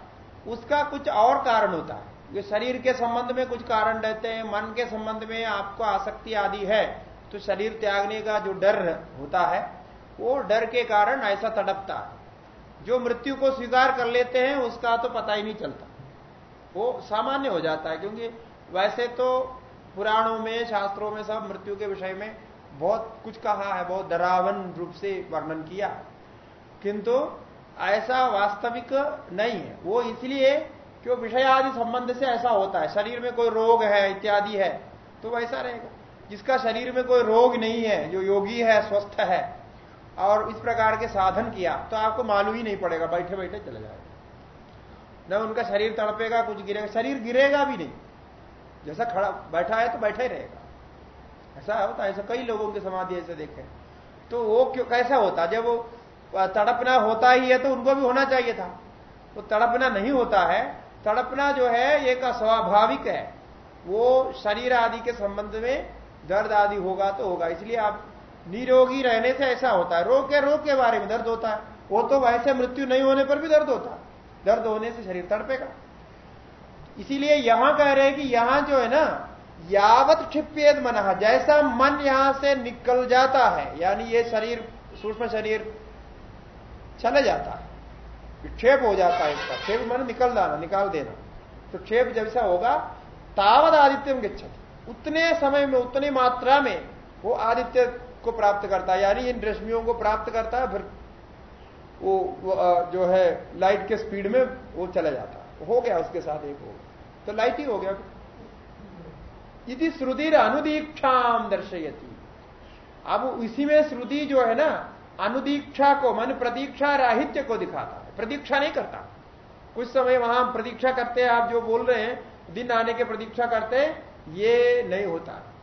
उसका कुछ और कारण होता है। जो शरीर के संबंध में कुछ कारण रहते हैं, मन के संबंध में आपको आसक्ति आदि है तो शरीर त्यागने का जो डर होता है, वो डर के कारण ऐसा तड़पता है। जो मृत्यु को स्वीकार कर लेते हैं, उसका तो पता ही नहीं चलता। वो सामान्य हो जाता है, क्योंकि वैसे तो पुराणों में, शास्त्रों में सब मृत्यु के विषय में बहुत कुछ कहा है, बहुत डरावन रूप से वर्णन किया। किंतु ऐसा वास्तविक नहीं है। वो इसलिए क्यों विषय आदि संबंध से ऐसा होता है। शरीर में कोई रोग है, इत्यादि है तो वैसा रहेगा। जिसका शरीर में कोई रोग नहीं है, जो योगी है, स्वस्थ है, और इस प्रकार के साधन किया तो आपको मालूम ही नहीं पड़ेगा बैठे बैठे चले जाएगा। न उनका शरीर तड़पेगा, कुछ गिरेगा, शरीर गिरेगा भी नहीं। जैसा खड़ा, बैठा है तो बैठा ही रहेगा। ऐसा होता है, ऐसा कई लोगों की समाधि ऐसे देखे। तो वो क्यों, कैसा होता? जब वो तड़पना होता ही है तो उनको भी होना चाहिए था। वो तो तड़पना नहीं होता है। तड़पना जो है, एक अस्वाभाविक है। वो शरीर आदि के संबंध में दर्द आदि होगा तो होगा। इसलिए आप निरोगी रहने से ऐसा होता है। रोग के रोग के बारे में दर्द होता है। वो तो वैसे मृत्यु नहीं होने पर भी दर्द होता दर्द होने से शरीर तड़पेगा। इसीलिए यहाँ कह रहे हैं कि यहाँ जो है ना यावत क्षिपेद मन जैसा मन यहाँ से निकल जाता है यानी ये शरीर सूक्ष्म शरीर चले जाता है। विक्षेप हो जाता है इसका। क्षेप मन निकल जाना निकाल देना। तो क्षेप जैसा होगा तावत आदित्यम गच्छति। उतने समय में उतनी मात्रा में वो आदित्य को प्राप्त करता है यानी इन रश्मियों को प्राप्त करता है फिर वो, वो जो है लाइट के स्पीड में वो चला जाता है। हो गया उसके साथ एक हो तो लाइट ही हो गया। यदि श्रुति अनुदीक्षाम दर्शयती। अब इसी में श्रुति जो है ना, अनुदीक्षा को, मन प्रतीक्षा राहित्य को दिखाता है। प्रतीक्षा नहीं करता। कुछ समय वहाँ प्रतीक्षा करते हैं, आप जो बोल रहे हैं, दिन आने के प्रतीक्षा करते हैं, ये नहीं होता।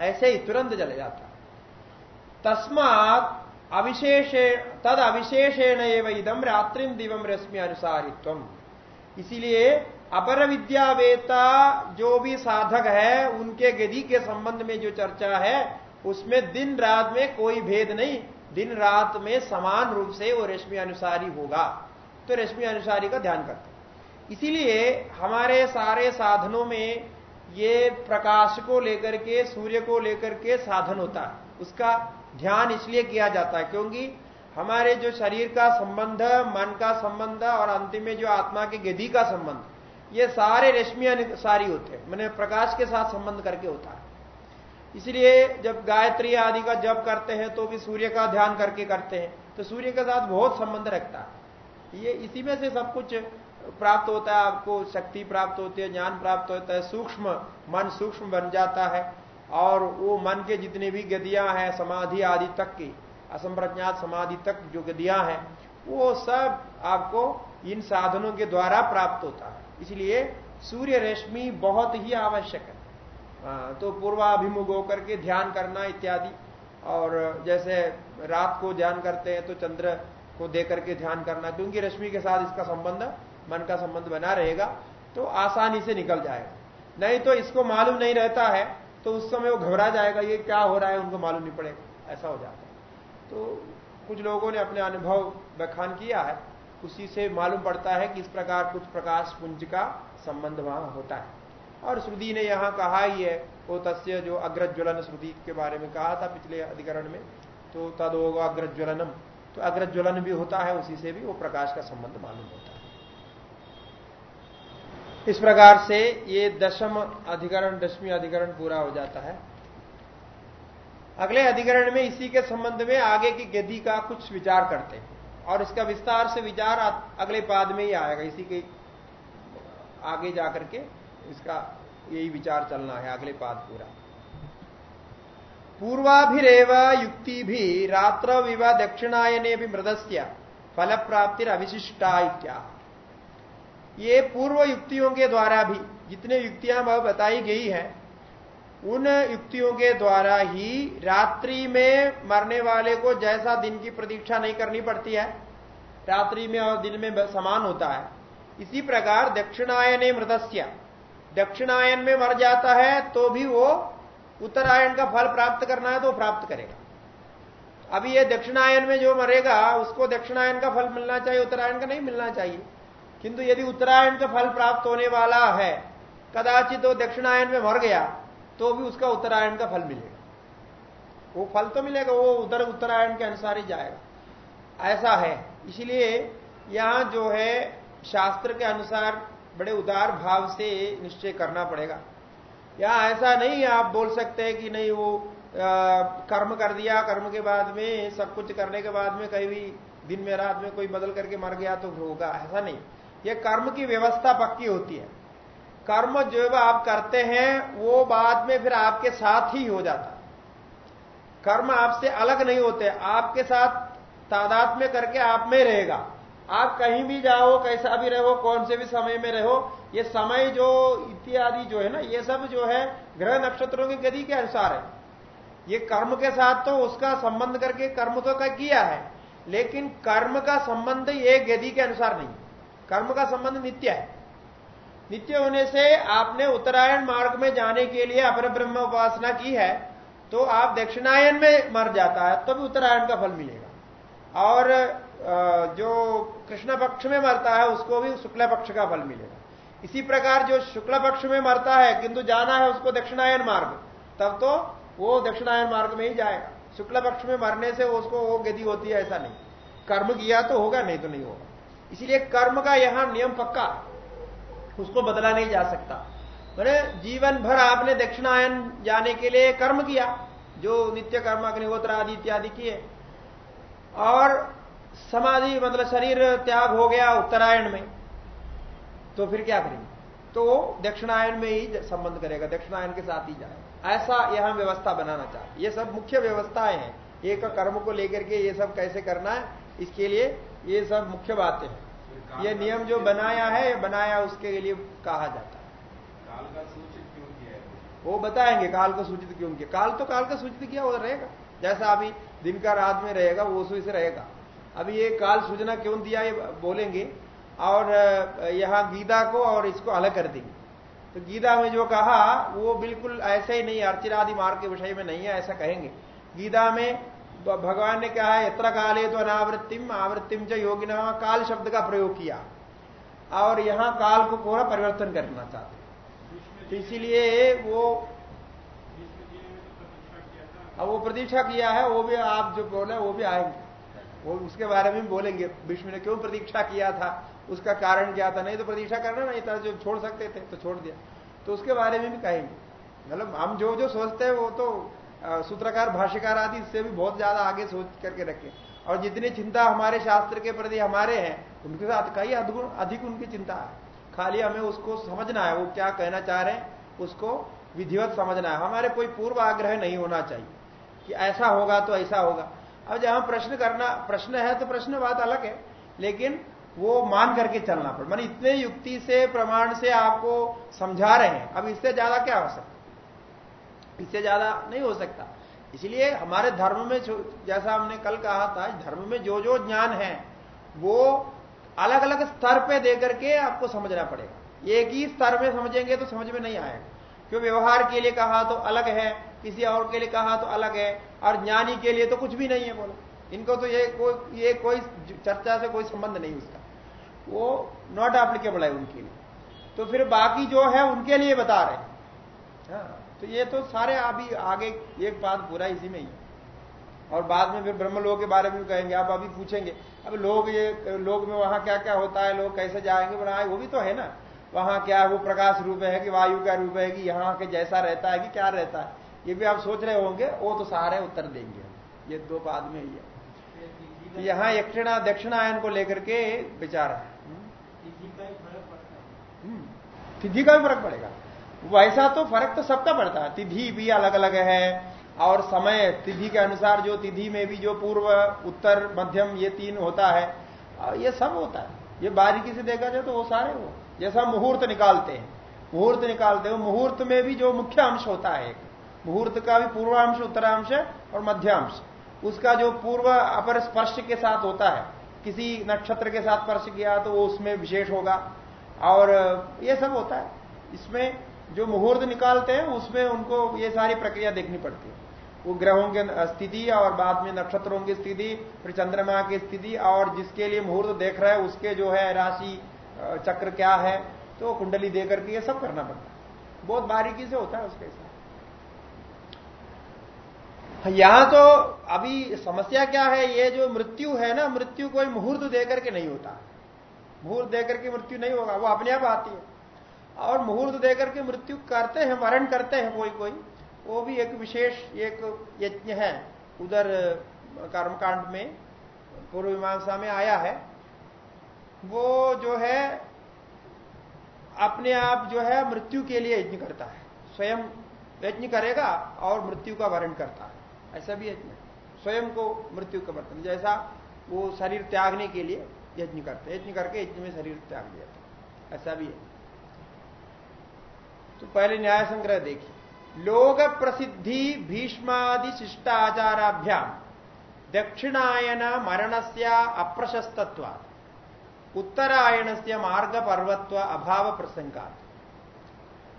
ऐसे ही तुरंत चले जाता। तस्मात अविशेषे तद अविशेषेण एवं इदम रात्रिम दिवम रश्मि अनुसारित्व इसीलिए अपर विद्यावेता जो भी साधक है, उनके गति के संबंध में जो चर्चा है, उसमें दिन रात में कोई भेद नहीं। दिन रात में समान रूप से वो रेशमी अनुसारी होगा। तो रेशमी अनुसारी का ध्यान करते इसीलिए हमारे सारे साधनों में ये प्रकाश को लेकर के, सूर्य को लेकर के साधन होता है। उसका ध्यान इसलिए किया जाता है क्योंकि हमारे जो शरीर का संबंध, मन का संबंध और अंतिम में जो आत्मा के गति का संबंध ये सारे रेशमी अनुसारी होते हैं। मैंने प्रकाश के साथ संबंध करके होता है। इसलिए जब गायत्री आदि का जप करते हैं तो भी सूर्य का ध्यान करके करते हैं तो सूर्य के साथ बहुत संबंध रखता है। ये इसी में से सब कुछ प्राप्त होता है। आपको शक्ति प्राप्त होती है, ज्ञान प्राप्त होता है, सूक्ष्म मन सूक्ष्म बन जाता है, और वो मन के जितनी भी गदियाँ हैं, समाधि आदि तक की, असंप्रज्ञात समाधि तक जो गदियाँ हैं, वो सब आपको इन साधनों के द्वारा प्राप्त होता है। इसलिए सूर्य रश्मि बहुत ही आवश्यक है। तो पूर्वाभिमुख होकर के ध्यान करना इत्यादि। और जैसे रात को ध्यान करते हैं तो चंद्र को दे करके ध्यान करना, क्योंकि रश्मि के साथ इसका संबंध, मन का संबंध बना रहेगा तो आसानी से निकल जाएगा। नहीं तो इसको मालूम नहीं रहता है तो उस समय वो घबरा जाएगा, ये क्या हो रहा है, उनको मालूम नहीं पड़ेगा, ऐसा हो जाता है। तो कुछ लोगों ने अपने अनुभव व्याख्यान किया है उसी से मालूम पड़ता है कि इस प्रकार कुछ प्रकाश पुंज का संबंध वहाँ होता है। और श्रुति ने यहाँ कहा ही है, वो तस्य जो अग्रज्वलन श्रुति के बारे में कहा था पिछले अधिकरण में तो तद होगा अग्रज्वलनम। तो अग्रज्वलन भी होता है, उसी से भी वो प्रकाश का संबंध मालूम होता है। इस प्रकार से ये दशम अधिकरण, दशमी अधिकरण पूरा हो जाता है। अगले अधिकरण में इसी के संबंध में आगे की गति का कुछ विचार करते हैं। और इसका विस्तार से विचार अगले पाद में ही आएगा। इसी के आगे जाकर के इसका यही विचार चलना है, अगले पाद पूरा। पूर्वाभिरेव युक्ति भी रात्र विवाह दक्षिणायने भी मृदस्य फल प्राप्ति अविशिष्टा इत्या। ये पूर्व युक्तियों के द्वारा भी जितने युक्तियाँ बताई गई हैं उन युक्तियों के द्वारा ही रात्रि में मरने वाले को जैसा दिन की प्रतीक्षा नहीं करनी पड़ती है, रात्रि में और दिन में समान होता है। इसी प्रकार दक्षिणायने मृदस्य दक्षिणायन में मर जाता है तो भी वो उत्तरायण का फल प्राप्त करना है तो प्राप्त करेगा। अभी ये दक्षिणायन में जो मरेगा, उसको दक्षिणायन का फल मिलना चाहिए, उत्तरायण का नहीं मिलना चाहिए। किंतु यदि उत्तरायण का फल प्राप्त होने वाला है, कदाचित वो दक्षिणायन में मर गया तो भी उसका उत्तरायण का फल मिलेगा। वो फल तो मिलेगा वो उधर उत्तरायण के अनुसार ही जाएगा। ऐसा है। इसलिए यहाँ जो है शास्त्र के अनुसार बड़े उदार भाव से निश्चय करना पड़ेगा। यहाँ ऐसा नहीं आप बोल सकते हैं कि नहीं वो आ, कर्म कर दिया कर्म के बाद में सब कुछ करने के बाद में कहीं भी दिन में रात में कोई बदल करके मर गया तो होगा। ऐसा नहीं। ये कर्म की व्यवस्था पक्की होती है। कर्म जो आप करते हैं, वो बाद में फिर आपके साथ ही हो जाता। कर्म आपसे अलग नहीं होते, आपके साथ तादाद में करके आप में रहेगा। आप कहीं भी जाओ, कैसा भी रहो, कौन से भी समय में रहो, ये समय जो इत्यादि जो है ना, ये सब जो है ग्रह नक्षत्रों की गति के अनुसार है। ये कर्म के साथ तो उसका संबंध करके कर्म तो का, किया है, लेकिन कर्म का संबंध ये गति के अनुसार नहीं। कर्म का संबंध नित्य है। नित्य होने से आपने उत्तरायण मार्ग में जाने के लिए अपर ब्रह्म उपासना की है तो आप दक्षिणायन में मर जाता है तब तो उत्तरायण का फल मिलेगा। और जो कृष्ण पक्ष में मरता है, उसको भी शुक्ल पक्ष का फल मिलेगा। इसी प्रकार जो शुक्ल पक्ष में मरता है, किंतु जाना है उसको दक्षिणायन मार्ग, तब तो वो दक्षिणायन मार्ग में ही जाएगा। शुक्ल पक्ष में मरने से उसको वो गति होती है, ऐसा नहीं। कर्म किया तो होगा, नहीं तो नहीं होगा। इसलिए कर्म का यहाँ नियम पक्का उसको बदला नहीं जा सकता। मैंने जीवन भर आपने दक्षिणायन जाने के लिए कर्म किया, जो नित्य कर्म, अग्निहोत्र आदि इत्यादि किए। और समाधि मतलब शरीर त्याग हो गया उत्तरायण में तो फिर क्या करेंगे? तो दक्षिणायन में ही संबंध करेगा, दक्षिणायन के साथ ही जाए ऐसा यहाँ व्यवस्था बनाना चाहते ये सब मुख्य व्यवस्थाएँ हैं। एक कर्म को लेकर के ये सब कैसे करना है, इसके लिए ये सब मुख्य बातें हैं। ये नियम जो बनाया है बनाया उसके लिए कहा जाता है। काल का सूचित क्यों किया है? वो बताएँगे काल को सूचित क्यों किया। काल तो काल का सूचित किया वो रहेगा। जैसा अभी दिन का रात में रहेगा वो उसी से रहेगा। अभी ये काल सूचना क्यों दिया ये बोलेंगे। और यहाँ गीता को और इसको अलग कर देंगे। तो गीता में जो कहा वो बिल्कुल ऐसे ही नहीं अर्चिरादि मार्ग के विषय में नहीं है ऐसा कहेंगे। गीता में भगवान ने कहा है यत्र काले तो अनावृत्तिम आवृत्तिम च योगी काल शब्द का प्रयोग किया। और यहाँ काल को पूरा परिवर्तन करना चाहते तो इसीलिए वो अब वो प्रतीक्षा किया है, वो भी आप जो बोले वो भी आएँगे। वो उसके बारे में बोलेंगे भीष्म ने क्यों प्रतीक्षा किया था? उसका कारण क्या था? नहीं तो प्रतीक्षा करना नहीं था जो छोड़ सकते थे तो छोड़ दिया। तो उसके बारे में भी कहेंगे। मतलब हम जो जो सोचते हैं, वो तो सूत्रकार, भाष्यकार आदि इससे भी बहुत ज़्यादा आगे सोच करके रखे। और जितनी चिंता हमारे शास्त्र के प्रति हमारे हैं, उनके साथ कई अधिक उनकी चिंता है। खाली हमें उसको समझना है, वो क्या कहना चाह रहे हैं, उसको विधिवत समझना है। हमारे कोई पूर्व आग्रह नहीं होना चाहिए कि ऐसा होगा तो ऐसा होगा। अब जहाँ प्रश्न करना, प्रश्न है तो प्रश्न बात अलग है, लेकिन वो मान करके चलना पड़े। मान इतने युक्ति से, प्रमाण से आपको समझा रहे हैं। अब इससे ज़्यादा क्या हो सकता इससे ज़्यादा नहीं हो सकता। इसलिए हमारे धर्म में जैसा हमने कल कहा था धर्म में जो जो ज्ञान है वो अलग अलग स्तर पे देकर के आपको समझना पड़ेगा। एक ही स्तर में समझेंगे तो समझ में नहीं आएगा। क्यों? व्यवहार के लिए कहा तो अलग है किसी और के लिए कहा तो अलग है और ज्ञानी के लिए तो कुछ भी नहीं है बोलो। इनको तो ये कोई ये कोई चर्चा से कोई संबंध नहीं उसका। वो नॉट एप्लीकेबल है उनके लिए। तो फिर बाकी जो है उनके लिए बता रहे हाँ, तो ये तो सारे अभी आगे एक बात पूरा इसी में ही और बाद में फिर ब्रह्म लोग के बारे में भी कहेंगे आप अभी पूछेंगे अब लोग ये लोग में वहाँ क्या क्या होता है लोग कैसे जाएँगे बनाए वो भी तो है ना। वहाँ क्या है वो प्रकाश रूप है कि वायु का रूप है कि यहाँ के जैसा रहता है कि क्या रहता है। ये भी आप सोच रहे होंगे वो तो सारे उत्तर देंगे ये दो बाद में ही है। तो यहाँ यक्षिणा दक्षिणायन को लेकर के विचार है। हम्म। तिथि का भी फ़र्क पड़ेगा। वैसा तो फ़र्क तो सबका पड़ता है। तिथि भी अलग अलग है और समय तिथि के अनुसार जो तिथि में भी जो पूर्व, उत्तर, मध्यम ये तीन होता है ये सब होता है। ये बारीकी से देखा जाए तो वो सारे हो जैसा मुहूर्त निकालते हैं। मुहूर्त निकालते हो मुहूर्त में भी जो मुख्य अंश होता है मुहूर्त का भी पूर्वांश, उत्तरांश और मध्यांश। उसका जो पूर्व अपर स्पर्श के साथ होता है, किसी नक्षत्र के साथ स्पर्श किया तो वो उसमें विशेष होगा। और ये सब होता है। इसमें जो मुहूर्त निकालते हैं, उसमें उनको ये सारी प्रक्रिया देखनी पड़ती है। वो ग्रहों की स्थिति और बाद में नक्षत्रों की स्थिति, फिर चंद्रमा की स्थिति, और जिसके लिए मुहूर्त देख रहा है, उसके जो है राशि चक्र क्या है तो कुंडली दे करके ये सब करना पड़ता है। बहुत बारीकी से होता है उसके साथ यहाँ तो अभी समस्या क्या है, ये जो मृत्यु है ना, मृत्यु कोई मुहूर्त देकर के नहीं होता। मुहूर्त देकर के मृत्यु नहीं होगा, वो अपने आप आती है। और मुहूर्त देकर के मृत्यु करते हैं, मरण करते हैं कोई कोई। वो भी एक विशेष, एक यज्ञ है। उधर कर्मकांड में, पूर्व मीमांसा में आया है। वो जो है, अपने आप जो है, मृत्यु के लिए यज्ञ करता है। स्वयं यज्ञ करेगा और मृत्यु का वर्ण करता है। ऐसा भी यज्ञ स्वयं को मृत्यु का वर्तन जैसा वो शरीर त्यागने के लिए यज्ञ करते यज्ञ करके यज्ञ में शरीर त्याग दिया ऐसा भी है। तो पहले न्याय संग्रह देखिए। लोक प्रसिद्धि भीष्मादि शिष्टाचाराभ्याम, दक्षिणायन मरण से अप्रशस्तत्व उत्तरायण से मार्ग पर्वत्व अभाव प्रसंगा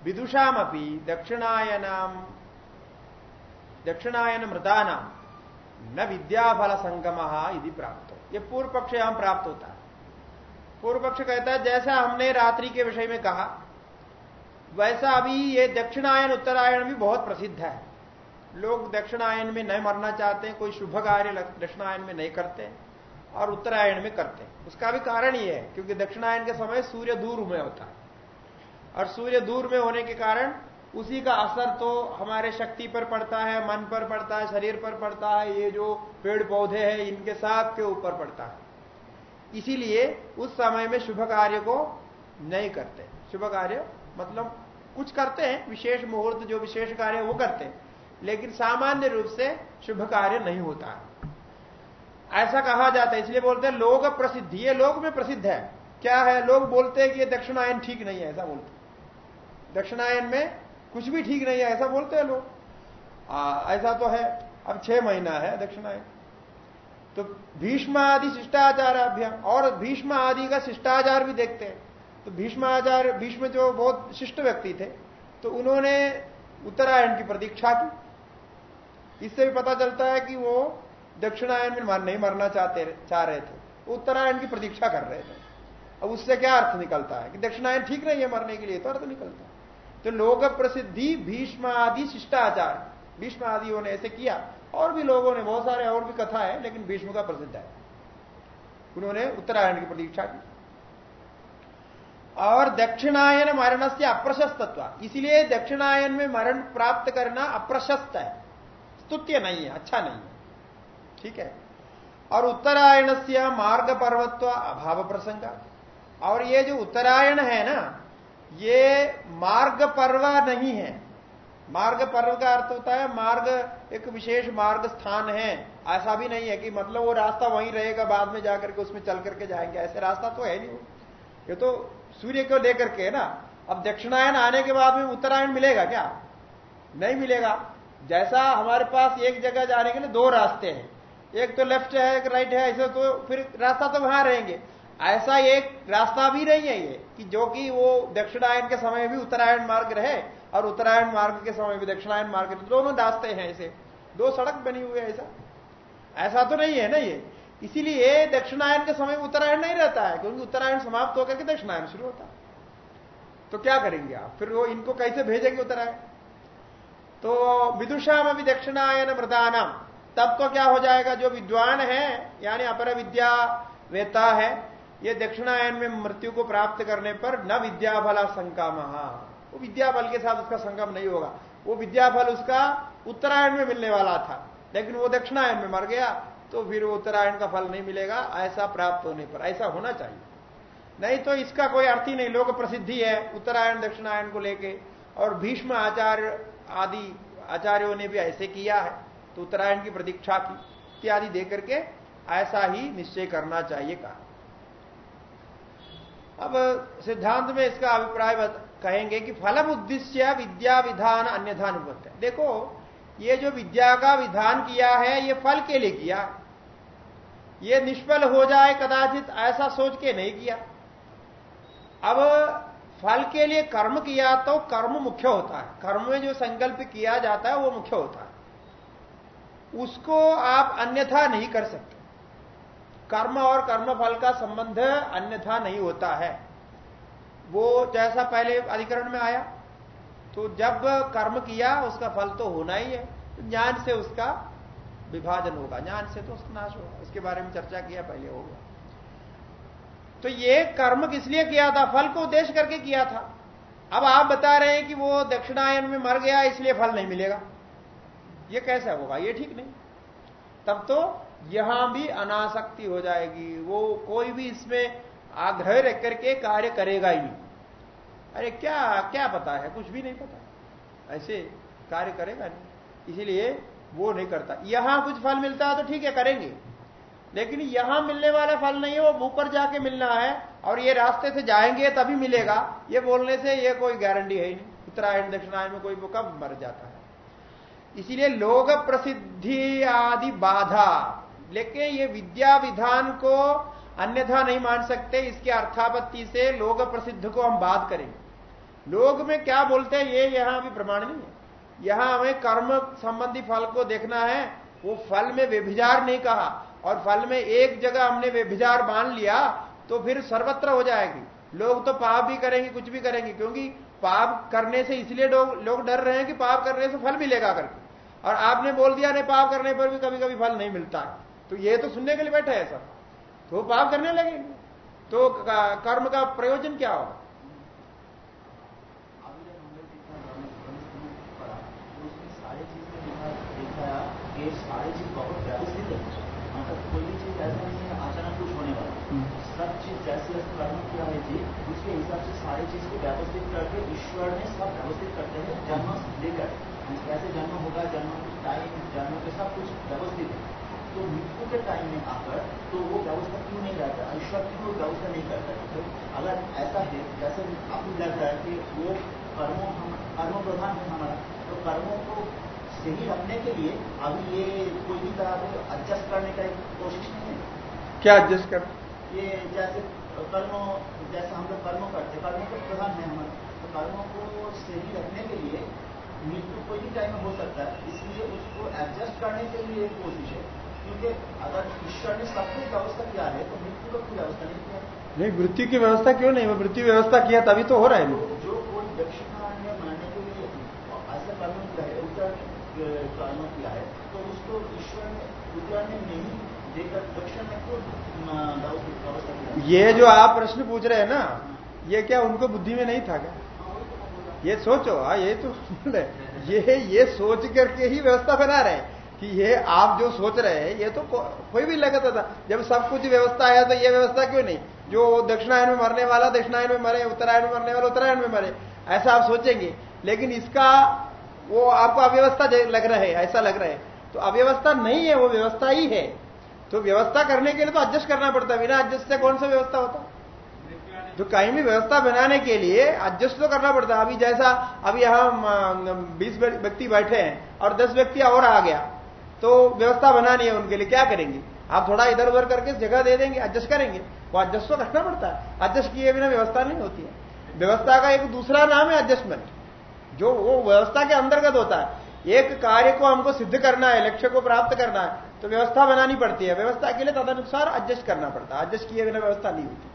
विदुषामी दक्षिणायन दक्षिणायन मृदा न विद्याफल संगम यदि प्राप्त। ये पूर्व पक्ष यहाँ प्राप्त होता है पूर्व पक्ष कहता है, जैसा हमने रात्रि के विषय में कहा वैसा अभी ये दक्षिणायन, उत्तरायण भी बहुत प्रसिद्ध है। लोग दक्षिणायन में नहीं मरना चाहते हैं कोई शुभ कार्य दक्षिणायन में नहीं करते और उत्तरायण में करते हैं। उसका भी कारण ये है, क्योंकि दक्षिणायन के समय सूर्य दूर में होता है। और सूर्य दूर में होने के कारण उसी का असर तो हमारे शक्ति पर पड़ता है, मन पर पड़ता है, शरीर पर पड़ता है, ये जो पेड़ पौधे हैं, इनके साथ के ऊपर पड़ता है। इसीलिए उस समय में शुभ कार्य को नहीं करते। शुभ कार्य मतलब कुछ करते हैं, विशेष मुहूर्त, जो विशेष कार्य, वो करते हैं। लेकिन सामान्य रूप से शुभ कार्य नहीं होता। ऐसा कहा जाता है, इसलिए बोलते हैं, लोग प्रसिद्ध, ये लोग में प्रसिद्ध है। क्या है? लोग बोलते हैं कि ये दक्षिणायन ठीक नहीं है, ऐसा बोलते दक्षिणायन में कुछ भी ठीक नहीं है, ऐसा बोलते हैं लोग। ऐसा तो है, अब छह महीना है दक्षिणायन। तो भीष्म आदि शिष्टाचार अभियान और भीष्म आदि का शिष्टाचार भी देखते हैं। तो भीष्माचार भीष्म जो बहुत शिष्ट व्यक्ति थे तो उन्होंने उत्तरायण की प्रतीक्षा की। इससे भी पता चलता है कि वो दक्षिणायन में मर, नहीं मरना चाहते चाह रहे थे। उत्तरायण की प्रतीक्षा कर रहे थे। अब उससे क्या अर्थ निकलता है कि दक्षिणायन ठीक नहीं है मरने के लिए तो अर्थ निकलता है। तो लोक प्रसिद्धि भीष्म आदि शिष्टाचार भीष्म आदि ने ऐसे किया। और भी लोगों ने बहुत सारे और भी कथा है लेकिन भीष्म का प्रसिद्ध है। उन्होंने उत्तरायण की प्रतीक्षा की। और दक्षिणायन मरण से अप्रशस्तत्व। इसलिए दक्षिणायन में मरण प्राप्त करना अप्रशस्त है। स्तुत्य नहीं है अच्छा नहीं है। ठीक है? और उत्तरायण से मार्ग पर्वत्व अभाव प्रसंग। और ये जो उत्तरायण है ना, ये मार्ग पर्व नहीं है। मार्ग पर्व का अर्थ होता है, मार्ग एक विशेष मार्ग स्थान है। ऐसा भी नहीं है कि मतलब वो रास्ता वहीं रहेगा, बाद में जाकर के उसमें चल करके जाएँगे। ऐसे रास्ता तो है नहीं ये तो सूर्य को लेकर के, ना? अब दक्षिणायन आने के बाद में उत्तरायण मिलेगा क्या? नहीं मिलेगा। जैसा हमारे पास एक जगह जाने के लिए दो रास्ते हैं। एक तो लेफ़्ट है, एक राइट है, ऐसे तो फिर रास्ता तो वहाँ रहेंगे। ऐसा एक रास्ता भी नहीं है ये, कि जो कि वो दक्षिणायन के समय भी उत्तरायण मार्ग रहे और उत्तरायण मार्ग के समय भी दक्षिणायन मार्ग दोनों रास्ते हैं ऐसे। दो सड़क बनी हुई है ऐसा। ऐसा तो नहीं है ना ये। इसीलिए दक्षिणायन के समय उत्तरायण नहीं रहता है, क्योंकि उत्तरायण समाप्त होकर के दक्षिणायन शुरू होता है। तो क्या करेंगे आप? फिर वो इनको कैसे भेजेंगे उत्तरायण? तो विदुषा में भी दक्षिणायन मृदानाम। तब तो क्या हो जाएगा? जो विद्वान है, यानी अपर विद्या वेता है, ये दक्षिणायन में मृत्यु को प्राप्त करने पर न विद्याफल संकाम वो विद्याफल के साथ उसका संगम नहीं होगा। वो विद्याफल उसका उत्तरायण में मिलने वाला था, लेकिन वो दक्षिणायन में मर गया। तो फिर उत्तरायण का फल नहीं मिलेगा, ऐसा प्राप्त होने पर, ऐसा होना चाहिए। नहीं तो इसका कोई अर्थ ही नहीं, लोक प्रसिद्धि है, उत्तरायण दक्षिणायन को लेके, और भीष्म आचार्य आदि आचार्यों ने भी ऐसे किया है तो उत्तरायण की प्रतीक्षा की, इत्यादि देकर के ऐसा ही निश्चय करना चाहिए कहा। अब सिद्धांत में इसका अभिप्राय कहेंगे कि फलम उद्देश्य विद्या विधान अन्यथा अनुबद्ध है देखो ये जो विद्या का विधान किया है, ये फल के लिए किया। ये निष्फल हो जाए कदाचित, ऐसा सोच के नहीं किया। अब फल के लिए कर्म किया तो कर्म मुख्य होता है। कर्म में जो संकल्प किया जाता है, वो मुख्य होता है। उसको आप अन्यथा नहीं कर सकते। कर्म और कर्म फल का संबंध अन्यथा नहीं होता है। वो जैसा पहले अधिकरण में आया तो जब कर्म किया, उसका फल तो होना ही है। तो ज्ञान से उसका विभाजन होगा। ज्ञान से तो उसका नाश होगा। इसके बारे में चर्चा किया, पहले होगा तो ये कर्म किस लिए किया था? फल को उद्देश्य करके किया था। अब आप बता रहे हैं कि वो दक्षिणायन में मर गया, इसलिए फल नहीं मिलेगा। ये कैसा होगा? ये ठीक नहीं। तब तो यहाँ भी अनासक्ति हो जाएगी। वो कोई भी इसमें आग्रह रख करके कार्य करेगा ही नहीं। अरे क्या क्या पता है? कुछ भी नहीं पता। ऐसे कार्य करेगा नहीं। इसीलिए वो नहीं करता। यहाँ कुछ फल मिलता है तो ठीक है, करेंगे। लेकिन यहाँ मिलने वाला फल नहीं है, वो ऊपर जाके मिलना है और ये रास्ते से जाएँगे तभी मिलेगा। ये बोलने से ये कोई गारंटी है ही नहीं। उत्तरायण, दक्षिणायन में कोई कब मर जाता है। इसीलिए लोक प्रसिद्धि आदि बाधा। लेकिन ये विद्या विधान को अन्यथा नहीं मान सकते। इसके अर्थापत्ति से लोक प्रसिद्ध को हम बात करेंगे। लोग में क्या बोलते हैं, ये यहाँ अभी प्रमाण नहीं है। यहाँ हमें कर्म संबंधी फल को देखना है, वो फल में व्यभिचार नहीं कहा। और फल में एक जगह हमने व्यभिचार मान लिया तो फिर सर्वत्र हो जाएगी। लोग तो पाप भी करेंगे, कुछ भी करेंगे, क्योंकि पाप करने से इसलिए लोग डर रहे हैं कि पाप करने से फल मिलेगा करके। और आपने बोल दिया नहीं पाप करने पर भी कभी कभी फल नहीं मिलता तो ये तो सुनने के लिए बैठे हैं सब। तो पाप करने लगेंगे। तो कर्म का प्रयोजन क्या होगा? सारी चीज़ बहुत व्यवस्थित है मतलब कोई भी चीज़ ऐसा नहीं है अचानक कुछ होने वाला हम्म। सब चीज़ जैसे कर्म किया है जी उसके हिसाब से सारी चीज़ को व्यवस्थित करके ईश्वर ने सब व्यवस्थित करते हैं जन्म लेकर। कैसे जन्म होगा जन्म टाइम जन्म के सब कुछ व्यवस्थित है। तो मृत्यु के टाइम में आकर तो वो व्यवस्था क्यों नहीं रहता? ईश्वर क्यों व्यवस्था नहीं करता? तो अगर ऐसा है जैसे आपको लग रहा है कि वो कर्मों हम कर्म प्रधान है हमारा तो कर्मों को सही रखने के लिए अभी ये कोई भी तरह से एडजस्ट करने का कोशिश नहीं है। क्या एडजस्ट कर ये जैसे कर्म जैसे हम लोग कर्म करते कर्मों को प्रधान है हमारे। तो कर्मों को सही रखने के लिए मृत्यु कोई भी टाइम में हो सकता है इसलिए उसको एडजस्ट करने के लिए एक कोशिश है। क्योंकि अगर ईश्वर ने सब कुछ व्यवस्था किया है तो मृत्यु का कोई व्यवस्था नहीं किया। नहीं मृत्यु की व्यवस्था क्यों नहीं? मृत्यु व्यवस्था किया तभी तो हो रहा है जो कोई दक्षिणा मानने के लिए ऐसा कर्म किया है उत्तर कर्म किया है तो उसको ईश्वर ने ने नहीं देकर दक्षिण में क्यों ये जो आप प्रश्न पूछ रहे हैं ना ये क्या उनको बुद्धि में नहीं था क्या? ये सोचो हाँ ये तो ये ये सोच करके ही व्यवस्था बना रहे कि ये आप जो सोच रहे हैं ये तो को, कोई भी लगता था। जब सब कुछ व्यवस्था है तो ये व्यवस्था क्यों नहीं? जो दक्षिणायन में मरने वाला दक्षिणायन में मरे उत्तरायण में मरने वाला उत्तरायण में मरे ऐसा आप सोचेंगे। लेकिन इसका वो आपको अव्यवस्था लग रहा है ऐसा लग रहा है। तो अव्यवस्था नहीं है, वो व्यवस्था ही है। तो व्यवस्था करने के लिए तो एडजस्ट करना पड़ता है, बिना एडजस्ट से कौन सा व्यवस्था होता? तो कहीं भी व्यवस्था बनाने के लिए एडजस्ट तो करना पड़ता है। अभी जैसा, अभी यहाँ बीस व्यक्ति बैठे हैं और दस व्यक्ति और आ गया तो व्यवस्था बनानी है उनके लिए, क्या करेंगे? आप थोड़ा इधर उधर करके जगह दे देंगे एडजस्ट करेंगे। वो एडजस्ट तो करना पड़ता है। एडजस्ट किए बिना व्यवस्था नहीं होती है। व्यवस्था का एक दूसरा नाम है एडजस्टमेंट जो वो व्यवस्था के अंतर्गत होता है। एक कार्य को हमको सिद्ध करना है, लक्ष्य को प्राप्त करना है तो व्यवस्था बनानी पड़ती है। व्यवस्था के लिए तदनुसार एडजस्ट करना पड़ता है। एडजस्ट किए बिना व्यवस्था नहीं होती।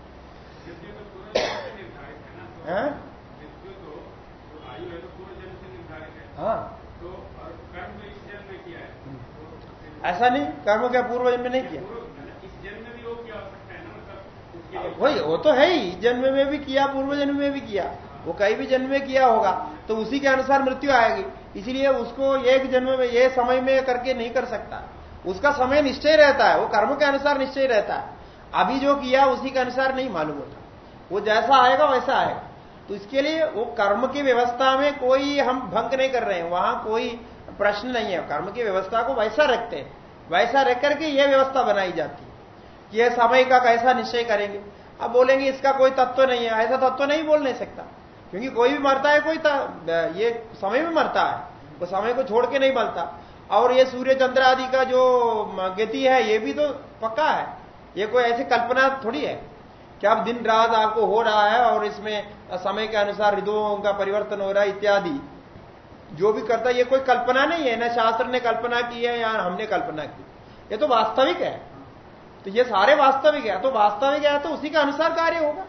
हाँ? ऐसा नहीं, कर्म क्या पूर्व जन्म में नहीं किया? वही, वो तो है ही, जन्म में भी किया, पूर्व जन्म में भी किया। वो कई भी जन्म में किया होगा तो उसी के अनुसार मृत्यु आएगी। इसीलिए उसको एक जन्म में, ये समय में करके नहीं कर सकता। उसका समय निश्चय रहता है, वो कर्म के अनुसार निश्चय रहता है। अभी जो किया, उसी के अनुसार नहीं मालूम होता। वो जैसा आएगा, वैसा आएगा। तो इसके लिए वो कर्म की व्यवस्था में कोई हम भंग नहीं कर रहे हैं। वहाँ कोई प्रश्न नहीं है। कर्म की व्यवस्था को वैसा रखते हैं। वैसा रख करके यह व्यवस्था बनाई जाती है यह समय का कैसा निश्चय करेंगे। अब बोलेंगे, इसका कोई तत्व नहीं है। ऐसा तत्व नहीं बोल नहीं सकता। क्योंकि कोई भी मरता है, कोई ये समय में मरता है। वो समय को छोड़ के नहीं मरता। और ये सूर्य चंद्र आदि का जो गति है, ये भी तो पक्का है। ये कोई ऐसी कल्पना थोड़ी है। कि अब दिन रात आपको हो रहा है और इसमें समय के अनुसार ऋतुओं का परिवर्तन हो रहा है, इत्यादि। जो भी करता है, ये कोई कल्पना नहीं है। ना शास्त्र ने कल्पना की है, या हमने कल्पना की। ये तो वास्तविक है। तो ये सारे वास्तविक है। तो वास्तविक है तो उसी के अनुसार कार्य होगा।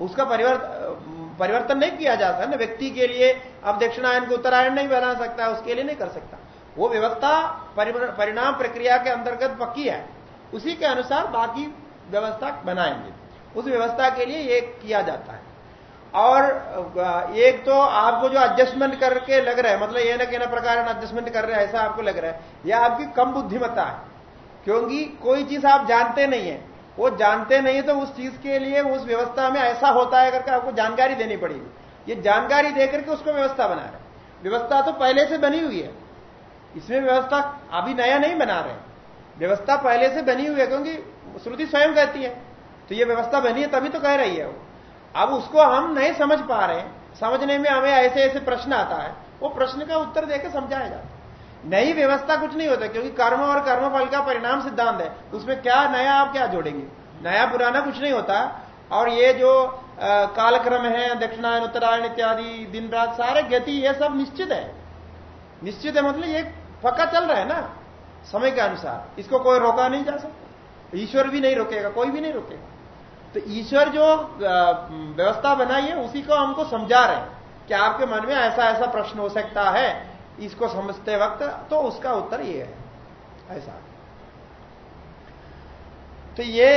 उसका परिवर्तन नहीं किया जा सकता। ना व्यक्ति के लिए अब दक्षिणायन को उत्तरायण नहीं बना सकता, उसके लिए नहीं कर सकता। वो व्यवस्था परिणाम प्रक्रिया के अंतर्गत पक्की है। उसी के अनुसार बाकी व्यवस्था बनाएँगे। उस व्यवस्था के लिए ये किया जाता है। और एक तो आपको जो एडजस्टमेंट करके लग रहा है मतलब ये ना कहना प्रकार एडजस्टमेंट कर रहे हैं, ऐसा आपको लग रहा है। यह आपकी कम बुद्धिमत्ता है। क्योंकि कोई चीज़ आप जानते नहीं है। वो जानते नहीं तो उस चीज़ के लिए, उस व्यवस्था में ऐसा होता है करके आपको जानकारी देनी पड़ेगी ये जानकारी देकर के उसको व्यवस्था बना रहे व्यवस्था तो पहले से बनी हुई है। इसमें व्यवस्था अभी नया नहीं बना रहे व्यवस्था पहले से बनी हुई है, क्योंकि श्रुति स्वयं कहती है। तो ये व्यवस्था बनी है, तभी तो कह रही है वो। अब उसको हम नहीं समझ पा रहे समझने में हमें ऐसे ऐसे प्रश्न आता है। वो प्रश्न का उत्तर देकर समझाया जाता है। नई व्यवस्था कुछ नहीं होता, क्योंकि कर्म और कर्मफल का परिणाम सिद्धांत है। उसमें क्या नया, आप क्या जोड़ेंगे? नया, पुराना कुछ नहीं होता। और ये जो कालक्रम है, दक्षिणायन, उत्तरायण इत्यादि, दिन, रात, सारे गति, ये सब निश्चित है। निश्चित है मतलब ये पक्का चल रहा है ना, समय के अनुसार। इसको कोई रोका नहीं जा सकता। ईश्वर भी नहीं रोकेगा, कोई भी नहीं रोकेगा। तो ईश्वर जो व्यवस्था बनाई है, उसी को हमको समझा रहे हैं। कि आपके मन में ऐसा ऐसा प्रश्न हो सकता है। इसको समझते वक्त तो उसका उत्तर ये है। ऐसा। तो ये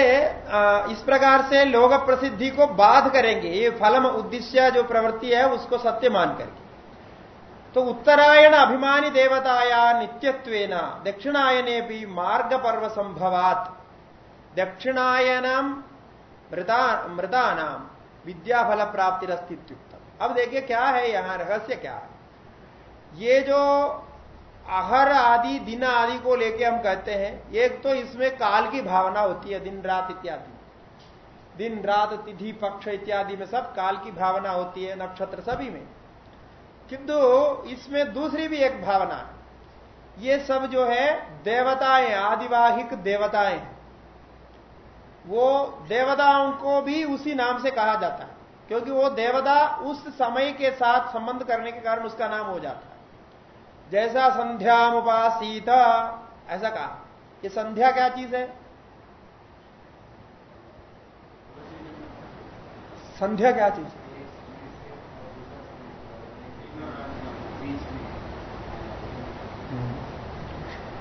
इस प्रकार से लोग प्रसिद्धि को बाध करेंगे। ये फलम उद्देश्य जो प्रवृत्ति है, उसको सत्य मान करके। तो उत्तरायण अभिमानी देवताया नित्यत्व दक्षिणायने भी मार्ग पर्व संभवात दक्षिणायनम मृदा मृदानाम विद्याफल प्राप्ति अस्तित्व अब देखिए क्या है यहाँ, रहस्य क्या है? ये जो आहर आदि, दिन आदि को लेके हम कहते हैं, एक तो इसमें काल की भावना होती है, दिन, रात इत्यादि। दिन, रात, तिथि, पक्ष इत्यादि में सब काल की भावना होती है, नक्षत्र सभी में। किंतु इसमें दूसरी भी एक भावना है। ये सब जो है, देवताएँ, आदिवाहिक देवताएँ। वो देवताओं को भी उसी नाम से कहा जाता है, क्योंकि वो देवता उस समय के साथ संबंध करने के कारण उसका नाम हो जाता है। जैसा संध्यामुपासीत ऐसा कहा। ये संध्या क्या चीज़ है? संध्या क्या चीज़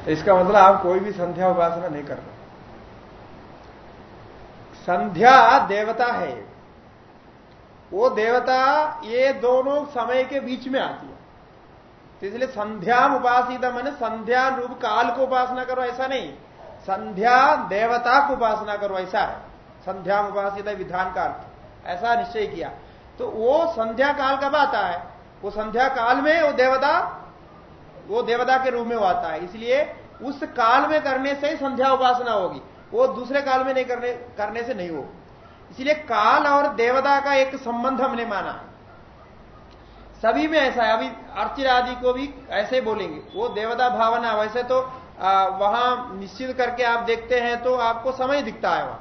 तो इसका मतलब आप कोई भी संध्या उपासना नहीं कर रहे। संध्या देवता है। वो देवता ये दोनों समय के बीच में आती है। तो इसलिए संध्या उपासित मैंने संध्या रूप काल को उपासना करो, ऐसा नहीं। संध्या देवता को उपासना करो, ऐसा है। संध्या उपासित विधान का अर्थ। ऐसा निश्चय किया। तो वो संध्या काल कब आता है? वो संध्या काल में वो देवता वो देवता के रूप में वो आता है। इसलिए उस काल में करने से ही संध्या उपासना होगी। वो दूसरे काल में नहीं करने करने से नहीं होगी। इसलिए काल और देवता का एक संबंध हमने माना। सभी में ऐसा है। अभी अर्चिर आदि को भी ऐसे बोलेंगे। वो देवता भावना, वैसे तो वहाँ निश्चित करके आप देखते हैं तो आपको समय दिखता है वहाँ।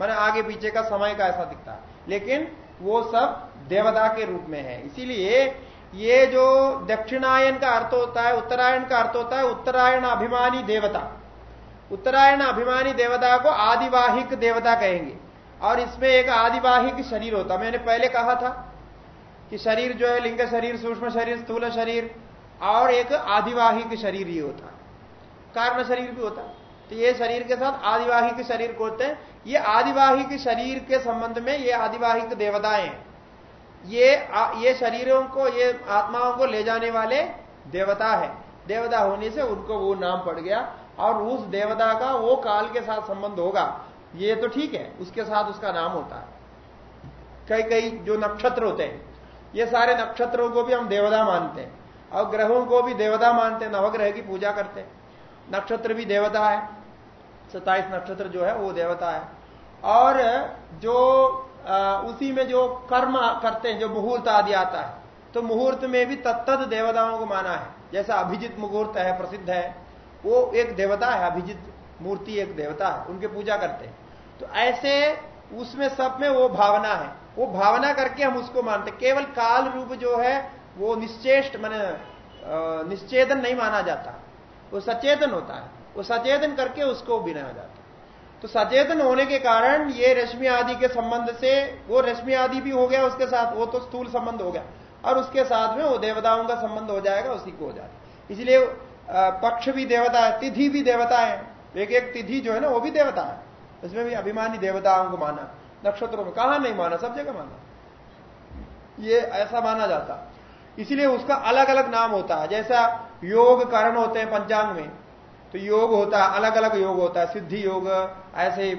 मैंने आगे पीछे का समय का ऐसा दिखता है। लेकिन वो सब देवता के रूप में है। इसीलिए ये जो दक्षिणायन का अर्थ होता है, उत्तरायण का अर्थ होता है उत्तरायण अभिमानी देवता। उत्तरायण अभिमानी देवता को आदिवाहिक देवता कहेंगे। और इसमें एक आदिवाहिक शरीर होता मैंने पहले कहा था कि शरीर जो है लिंग शरीर सूक्ष्म शरीर स्थूल शरीर और एक आदिवाहिक शरीर ही होता है। कारण शरीर भी होता तो ये शरीर के साथ आदिवाहिक शरीर को होते हैं। ये आदिवाहिक शरीर के संबंध में ये आदिवाहिक देवताएँ ये आ, ये शरीरों को ये आत्माओं को ले जाने वाले देवता है। देवता होने से उनको वो नाम पड़ गया और उस देवता का वो काल के साथ संबंध होगा। ये तो ठीक है उसके साथ उसका नाम होता है। कई कई जो नक्षत्र होते हैं ये सारे नक्षत्रों को भी हम देवता मानते हैं। और ग्रहों को भी देवता मानते हैं नवग्रह की पूजा करते हैं। नक्षत्र भी देवता है। सताइस नक्षत्र जो है वो देवता है। और जो आ, उसी में जो कर्म करते हैं जो मुहूर्त आदि आता है तो मुहूर्त में भी तत्त देवताओं को माना है। जैसा अभिजित मुहूर्त है प्रसिद्ध है वो एक देवता है अभिजित मूर्ति एक देवता है उनके पूजा करते हैं। तो ऐसे उसमें सब में वो भावना है। वो भावना करके हम उसको मानते केवल काल रूप जो है, वो निश्चेष्ट मान निश्चेतन नहीं माना जाता। वो सचेतन होता है। वो सचेतन करके उसको बिना जाता तो तो सचेतन होने के कारण ये रश्मि आदि के संबंध से, वो रश्मि आदि भी हो गया, उसके साथ वो तो स्थूल संबंध हो गया। और उसके साथ में वो देवताओं का संबंध हो जाएगा, उसी को हो जाएगा इसलिए पक्ष भी देवता है, तिथि भी देवता है। एक एक तिथि जो है ना, वो भी देवता है। उसमें भी अभिमानी देवताओं को माना। नक्षत्रों में। कहा नहीं माना? सब जगह माना। ये ऐसा माना जाता। इसलिए उसका अलग अलग नाम होता है। जैसा योग कारण होते हैं पंचांग में तो योग होता है अलग अलग योग होता है। सिद्धि योग, ऐसे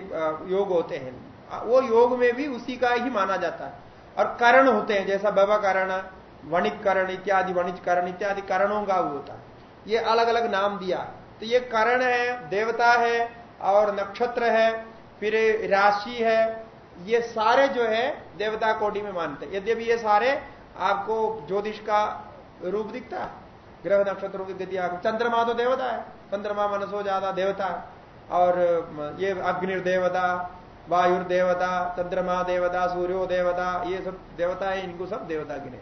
योग होते हैं। वो योग में भी उसी का ही माना जाता है। और करण होते हैं, जैसा बाबा करण वणिक करण इत्यादि वणिज करण इत्यादि करणों का होता है। ये अलग अलग नाम दिया। तो ये करण है, देवता है, और नक्षत्र है, फिर राशि है ये सारे जो है देवता कोटि में मानते यद्यपि ये सारे आपको ज्योतिष का रूप दिखता है। ग्रह नक्षत्रों की चंद्रमा तो देवता है। चंद्रमा मनसो ज़्यादा देवता है। और ये अग्निर्देवता, वायुर्देवता चंद्रमा देवता सूर्यो देवता ये सब देवता है, इनको सब देवता गिने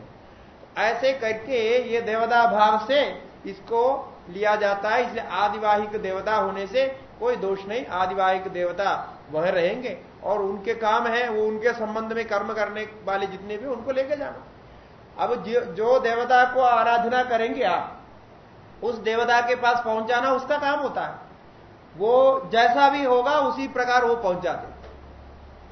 ऐसे करके ये देवता भाव से इसको लिया जाता है। इसलिए आदिवाहिक देवता होने से कोई दोष नहीं। आदिवाहिक देवता वह रहेंगे। और उनके काम है, वो उनके संबंध में कर्म करने वाले जितने भी उनको लेके जाना। अब जो देवता को आराधना करेंगे आप, उस देवता के पास पहुँच जाना उसका काम होता है। वो जैसा भी होगा, उसी प्रकार वो पहुँच जाते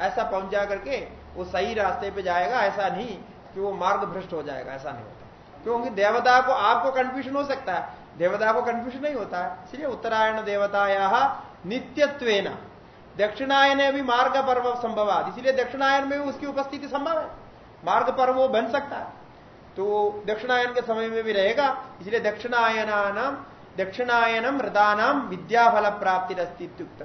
ऐसा पहुँचा करके वो सही रास्ते पे जाएगा, ऐसा नहीं कि वो मार्ग भ्रष्ट हो जाएगा, ऐसा नहीं होता। क्योंकि देवता को, आपको कंफ्यूजन हो सकता है। देवता को कंफ्यूजन नहीं होता। है इसलिए उत्तरायण देवताया नित्यत्व दक्षिणायन भी मार्ग पर्व संभव इसलिए दक्षिणायन में भी उसकी उपस्थिति संभव है। मार्ग पर्व वो बन सकता है। तो दक्षिणायन के समय में भी रहेगा। इसलिए दक्षिणायनानाम, दक्षिणायनम मृदानाम विद्याफल प्राप्ति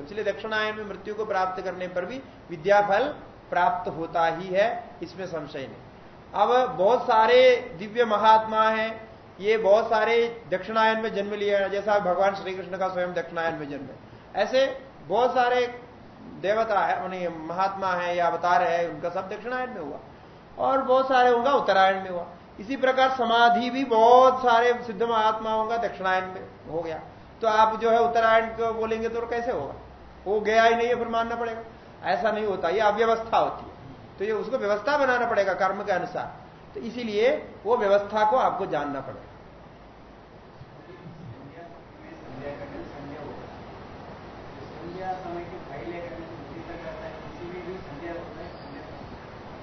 इसलिए दक्षिणायन में मृत्यु को प्राप्त करने पर भी विद्याफल प्राप्त होता ही है। इसमें संशय नहीं। अब बहुत सारे दिव्य महात्मा हैं। ये बहुत सारे दक्षिणायन में जन्म लिया जैसा भगवान श्री कृष्ण का स्वयं दक्षिणायन में जन्म है। ऐसे बहुत सारे देवता है मानी महात्मा है या अवतार है, उनका सब दक्षिणायन में हुआ। और बहुत सारे होगा उत्तरायण में हुआ। इसी प्रकार समाधि भी बहुत सारे सिद्ध महात्मा होगा दक्षिणायन में हो गया। तो आप जो है उत्तरायण को बोलेंगे तो कैसे होगा? वो गया ही नहीं है, फिर मानना पड़ेगा। ऐसा नहीं होता, ये अव्यवस्था होती है। तो ये उसको व्यवस्था बनाना पड़ेगा कर्म के अनुसार। तो इसीलिए वो व्यवस्था को आपको जानना पड़ेगा।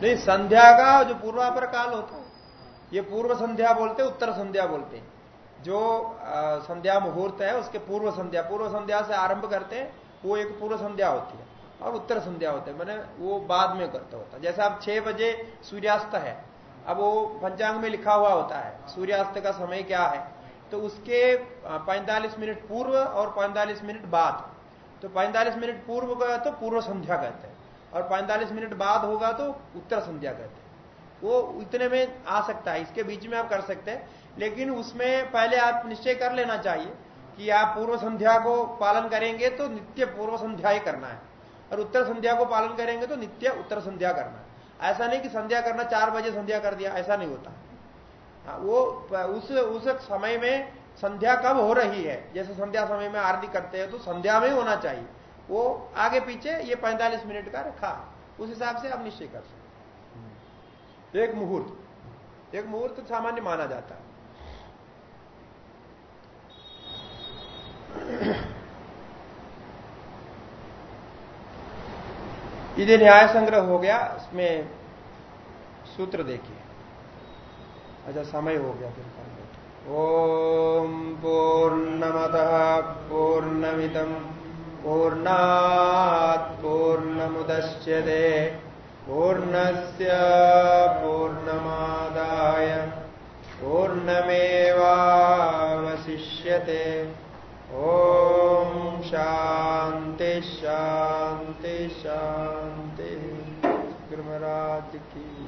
नहीं, संध्या का जो पूर्वापर काल होता है, ये पूर्व संध्या बोलते उत्तर संध्या बोलते हैं। जो संध्या मुहूर्त है, उसके पूर्व संध्या पूर्व संध्या से आरंभ करते हैं, वो एक पूर्व संध्या होती है और उत्तर संध्या होते हैं, मैंने वो बाद में करता होता जैसे अब छह बजे सूर्यास्त है, अब वो पंचांग में लिखा हुआ होता है, सूर्यास्त का समय क्या है तो उसके 45 मिनट पूर्व और 45 मिनट बाद। तो 45 मिनट पूर्व का तो पूर्व संध्या कहते हैं। और 45 मिनट बाद होगा तो उत्तर संध्या कहते हैं। वो इतने में आ सकता है इसके बीच में आप कर सकते हैं। लेकिन उसमें पहले आप निश्चय कर लेना चाहिए कि आप पूर्व संध्या को पालन करेंगे तो नित्य पूर्व संध्या ही करना है। और उत्तर संध्या को पालन करेंगे तो नित्य उत्तर संध्या करना है। ऐसा नहीं कि संध्या करना चार बजे संध्या कर दिया ऐसा नहीं होता। हाँ, वो उस उस समय में संध्या कब हो रही है जैसे संध्या समय में आरती करते हैं तो संध्या में होना चाहिए। वो आगे पीछे ये 45 मिनट का रखा। उस हिसाब से आप निश्चय कर सकते एक मुहूर्त। एक मुहूर्त सामान्य माना जाता है। इधर न्याय संग्रह हो गया, इसमें सूत्र देखिए। अच्छा समय हो गया फिर ओम पूर्णमत पूर्णमितम पूर्णात् पूर्णमुदश्यते पूर्णस्य पूर्णमादाय। पूर्णमेवावशिष्यते। ॐ शान्ति शान्ति शान्ति। गुरुमराज की